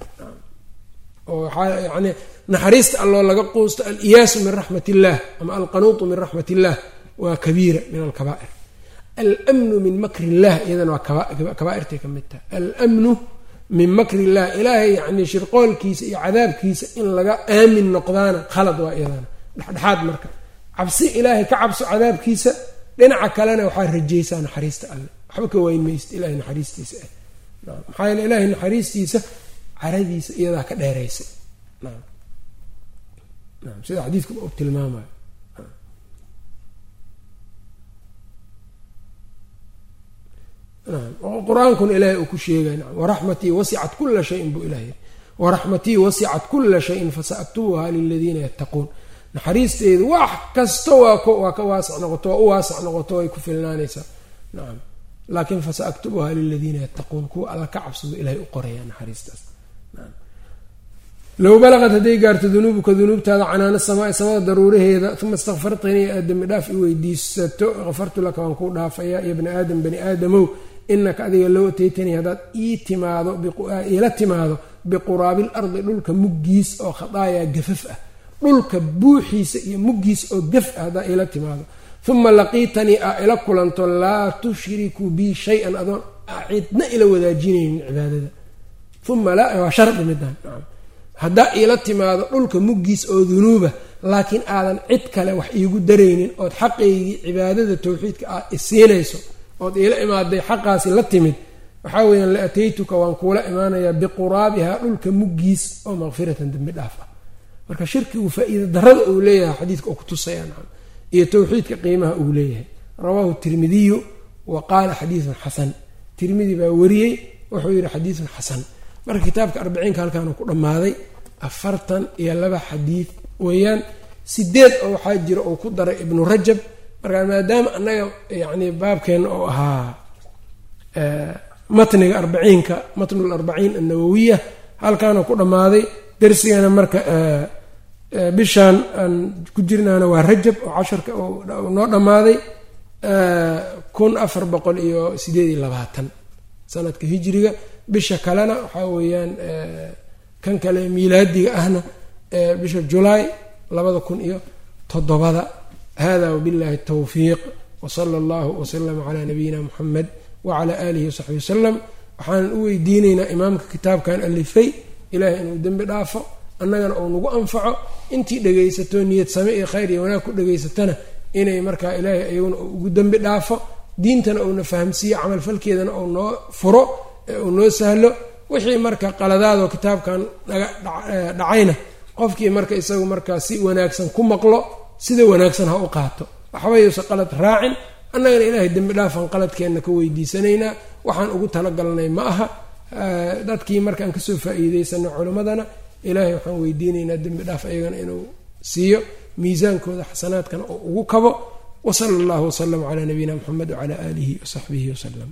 [SPEAKER 1] Oo waxaa yacni naxariista alloo laga quusto al-iyaasu min raxmat illah ama alqanuutu min raxmat illah waa kabiira min alkabaa'ir. Almnu min makri illah iyadana waa kabaa-irtay ka mid tahay. Almnu min makri illah ilaahay yacni shirqoolkiisa iyo cadaabkiisa in laga aamin noqdaana khalad waa iyadana. Dhexdhexaad marka cabsi ilaahay ka cabso cadaabkiisa dhinaca kalena waxaa rajaysaa naxariista alle. Waxba ka wayn maysta ilahay naxariistiisa ah maxaa yeele ilaahay naxariistiisa caradiisa iyadaa ka dheeraysa sida xadiidkuba u tilmaamayo. Qur'aankuna ilaahay uu ku sheegay nam waraxmatii wasicat kula shayin buu ilah yiri waraxmatii wasicat kula shayin fasaaktubuhaa liladiina yattaquun naxariisteedu wax kasta waa ka waasac noqoto waa u waasac noqoto way ku filnaanaysaa. Nacam laakiin fasaaktubuhaa liladiina yattaquun kuwa alla ka cabsado ilahay u qoraya naxariistaas. Low balaqad hadday gaarto dunuubuka dunuubtaada canaano samaa samada daruuraheeda uma istakfartanii aad dembi dhaaf i weydiisato kafartu laka waan kuu dhaafayaa iyo bni aadam bani aadamow inaka adiga low ataytanii haddaad ii timaado iila timaado biquraabil ardi dhulka muggiis oo khadaayaa gafaf ah dhulka buuxiisa iyo muggiis oo gaf ah haddaa iila timaado. Uma laqiitanii aa ila kulanto laa tushrikuu bii shay-an adoon cidna ila wadaajinaynin cibaadada. Uma waa shardi midaan haddaa iila timaado dhulka muggiis oo dunuuba laakiin aadan cid kale wax iigu daraynin ood xaqaygii cibaadada tawxiidka aad isiinayso ood iila imaaday xaqaasi la timid waxaa weeyaan la ataytuka waan kuula imaanayaa biquraabihaa dhulka muggiis oo maqfiratan dembi dhaaf ah marka shirkigu faa-iida darada uu leeyahay xadiidka oo kutusaya nacam iyo tawxiidka qiimaha uu leeyahay. Rawaahu tirmidiyu wa qaala xadiidun xasan. Tirmidi baa wariyey wuxuu yidhi xadiidun xasan. Marka kitaabka arbiciinka halkaanu ku dhammaaday afartan iyo laba xadiid weeyaan sideed oo waxaa jira uu ku daray ibnu rajab. Markaa maadaama annaga yacni baabkeenna oo ahaa matniga arbiciinka matnu larbaciin annawawiya halkaanu ku dhammaaday darsigana marka bishaan aan ku jirnaana waa rajab oo casharka noo dhammaaday kun afar boqol iyo sideed iyo labaatan sanadka hijriga bisha kalena waxaa weeyaan kan kale miilaadiga ahna bisha julaay labada kun iyo toddobada. Hada wabillahi tawfiiq wsala allahu waslama calaa nabiyina muxamed wacala aalihi wasaxbi wasalam waxaanan u weydiinaynaa imaamka kitaabkan alifay ilaahay inuu dembi dhaafo annagana uu nagu anfaco intii dhegaysato niyad same iyo khayr iyo wanaag ku dhegaysatana inay markaa ilaahay ayaguna ugu dembi dhaafo diintana uuna fahamsiiyo camalfalkeedana uu noo furo ee uu noo sahlo wixii marka qaladaadoo kitaabkan naga dhacayna qofkii marka isagu markaa si wanaagsan ku maqlo sida wanaagsan ha u qaato. Waxba yuusa qalad raacin annagana ilaahay dembi dhaafan qaladkeenna ka weydiisanaynaa waxaan ugu talagalnay ma aha dadkii markaan ka soo faa-iideysano culimmadana ilaahay waxaan weydiinaynaa dembi dhaaf ayagana inuu siiyo miisaankooda xasanaadkana oo ugu kabo. Wasala allahu wasalam calaa nabiyina muxamed wacalaa aalihi wasaxbihi wasalam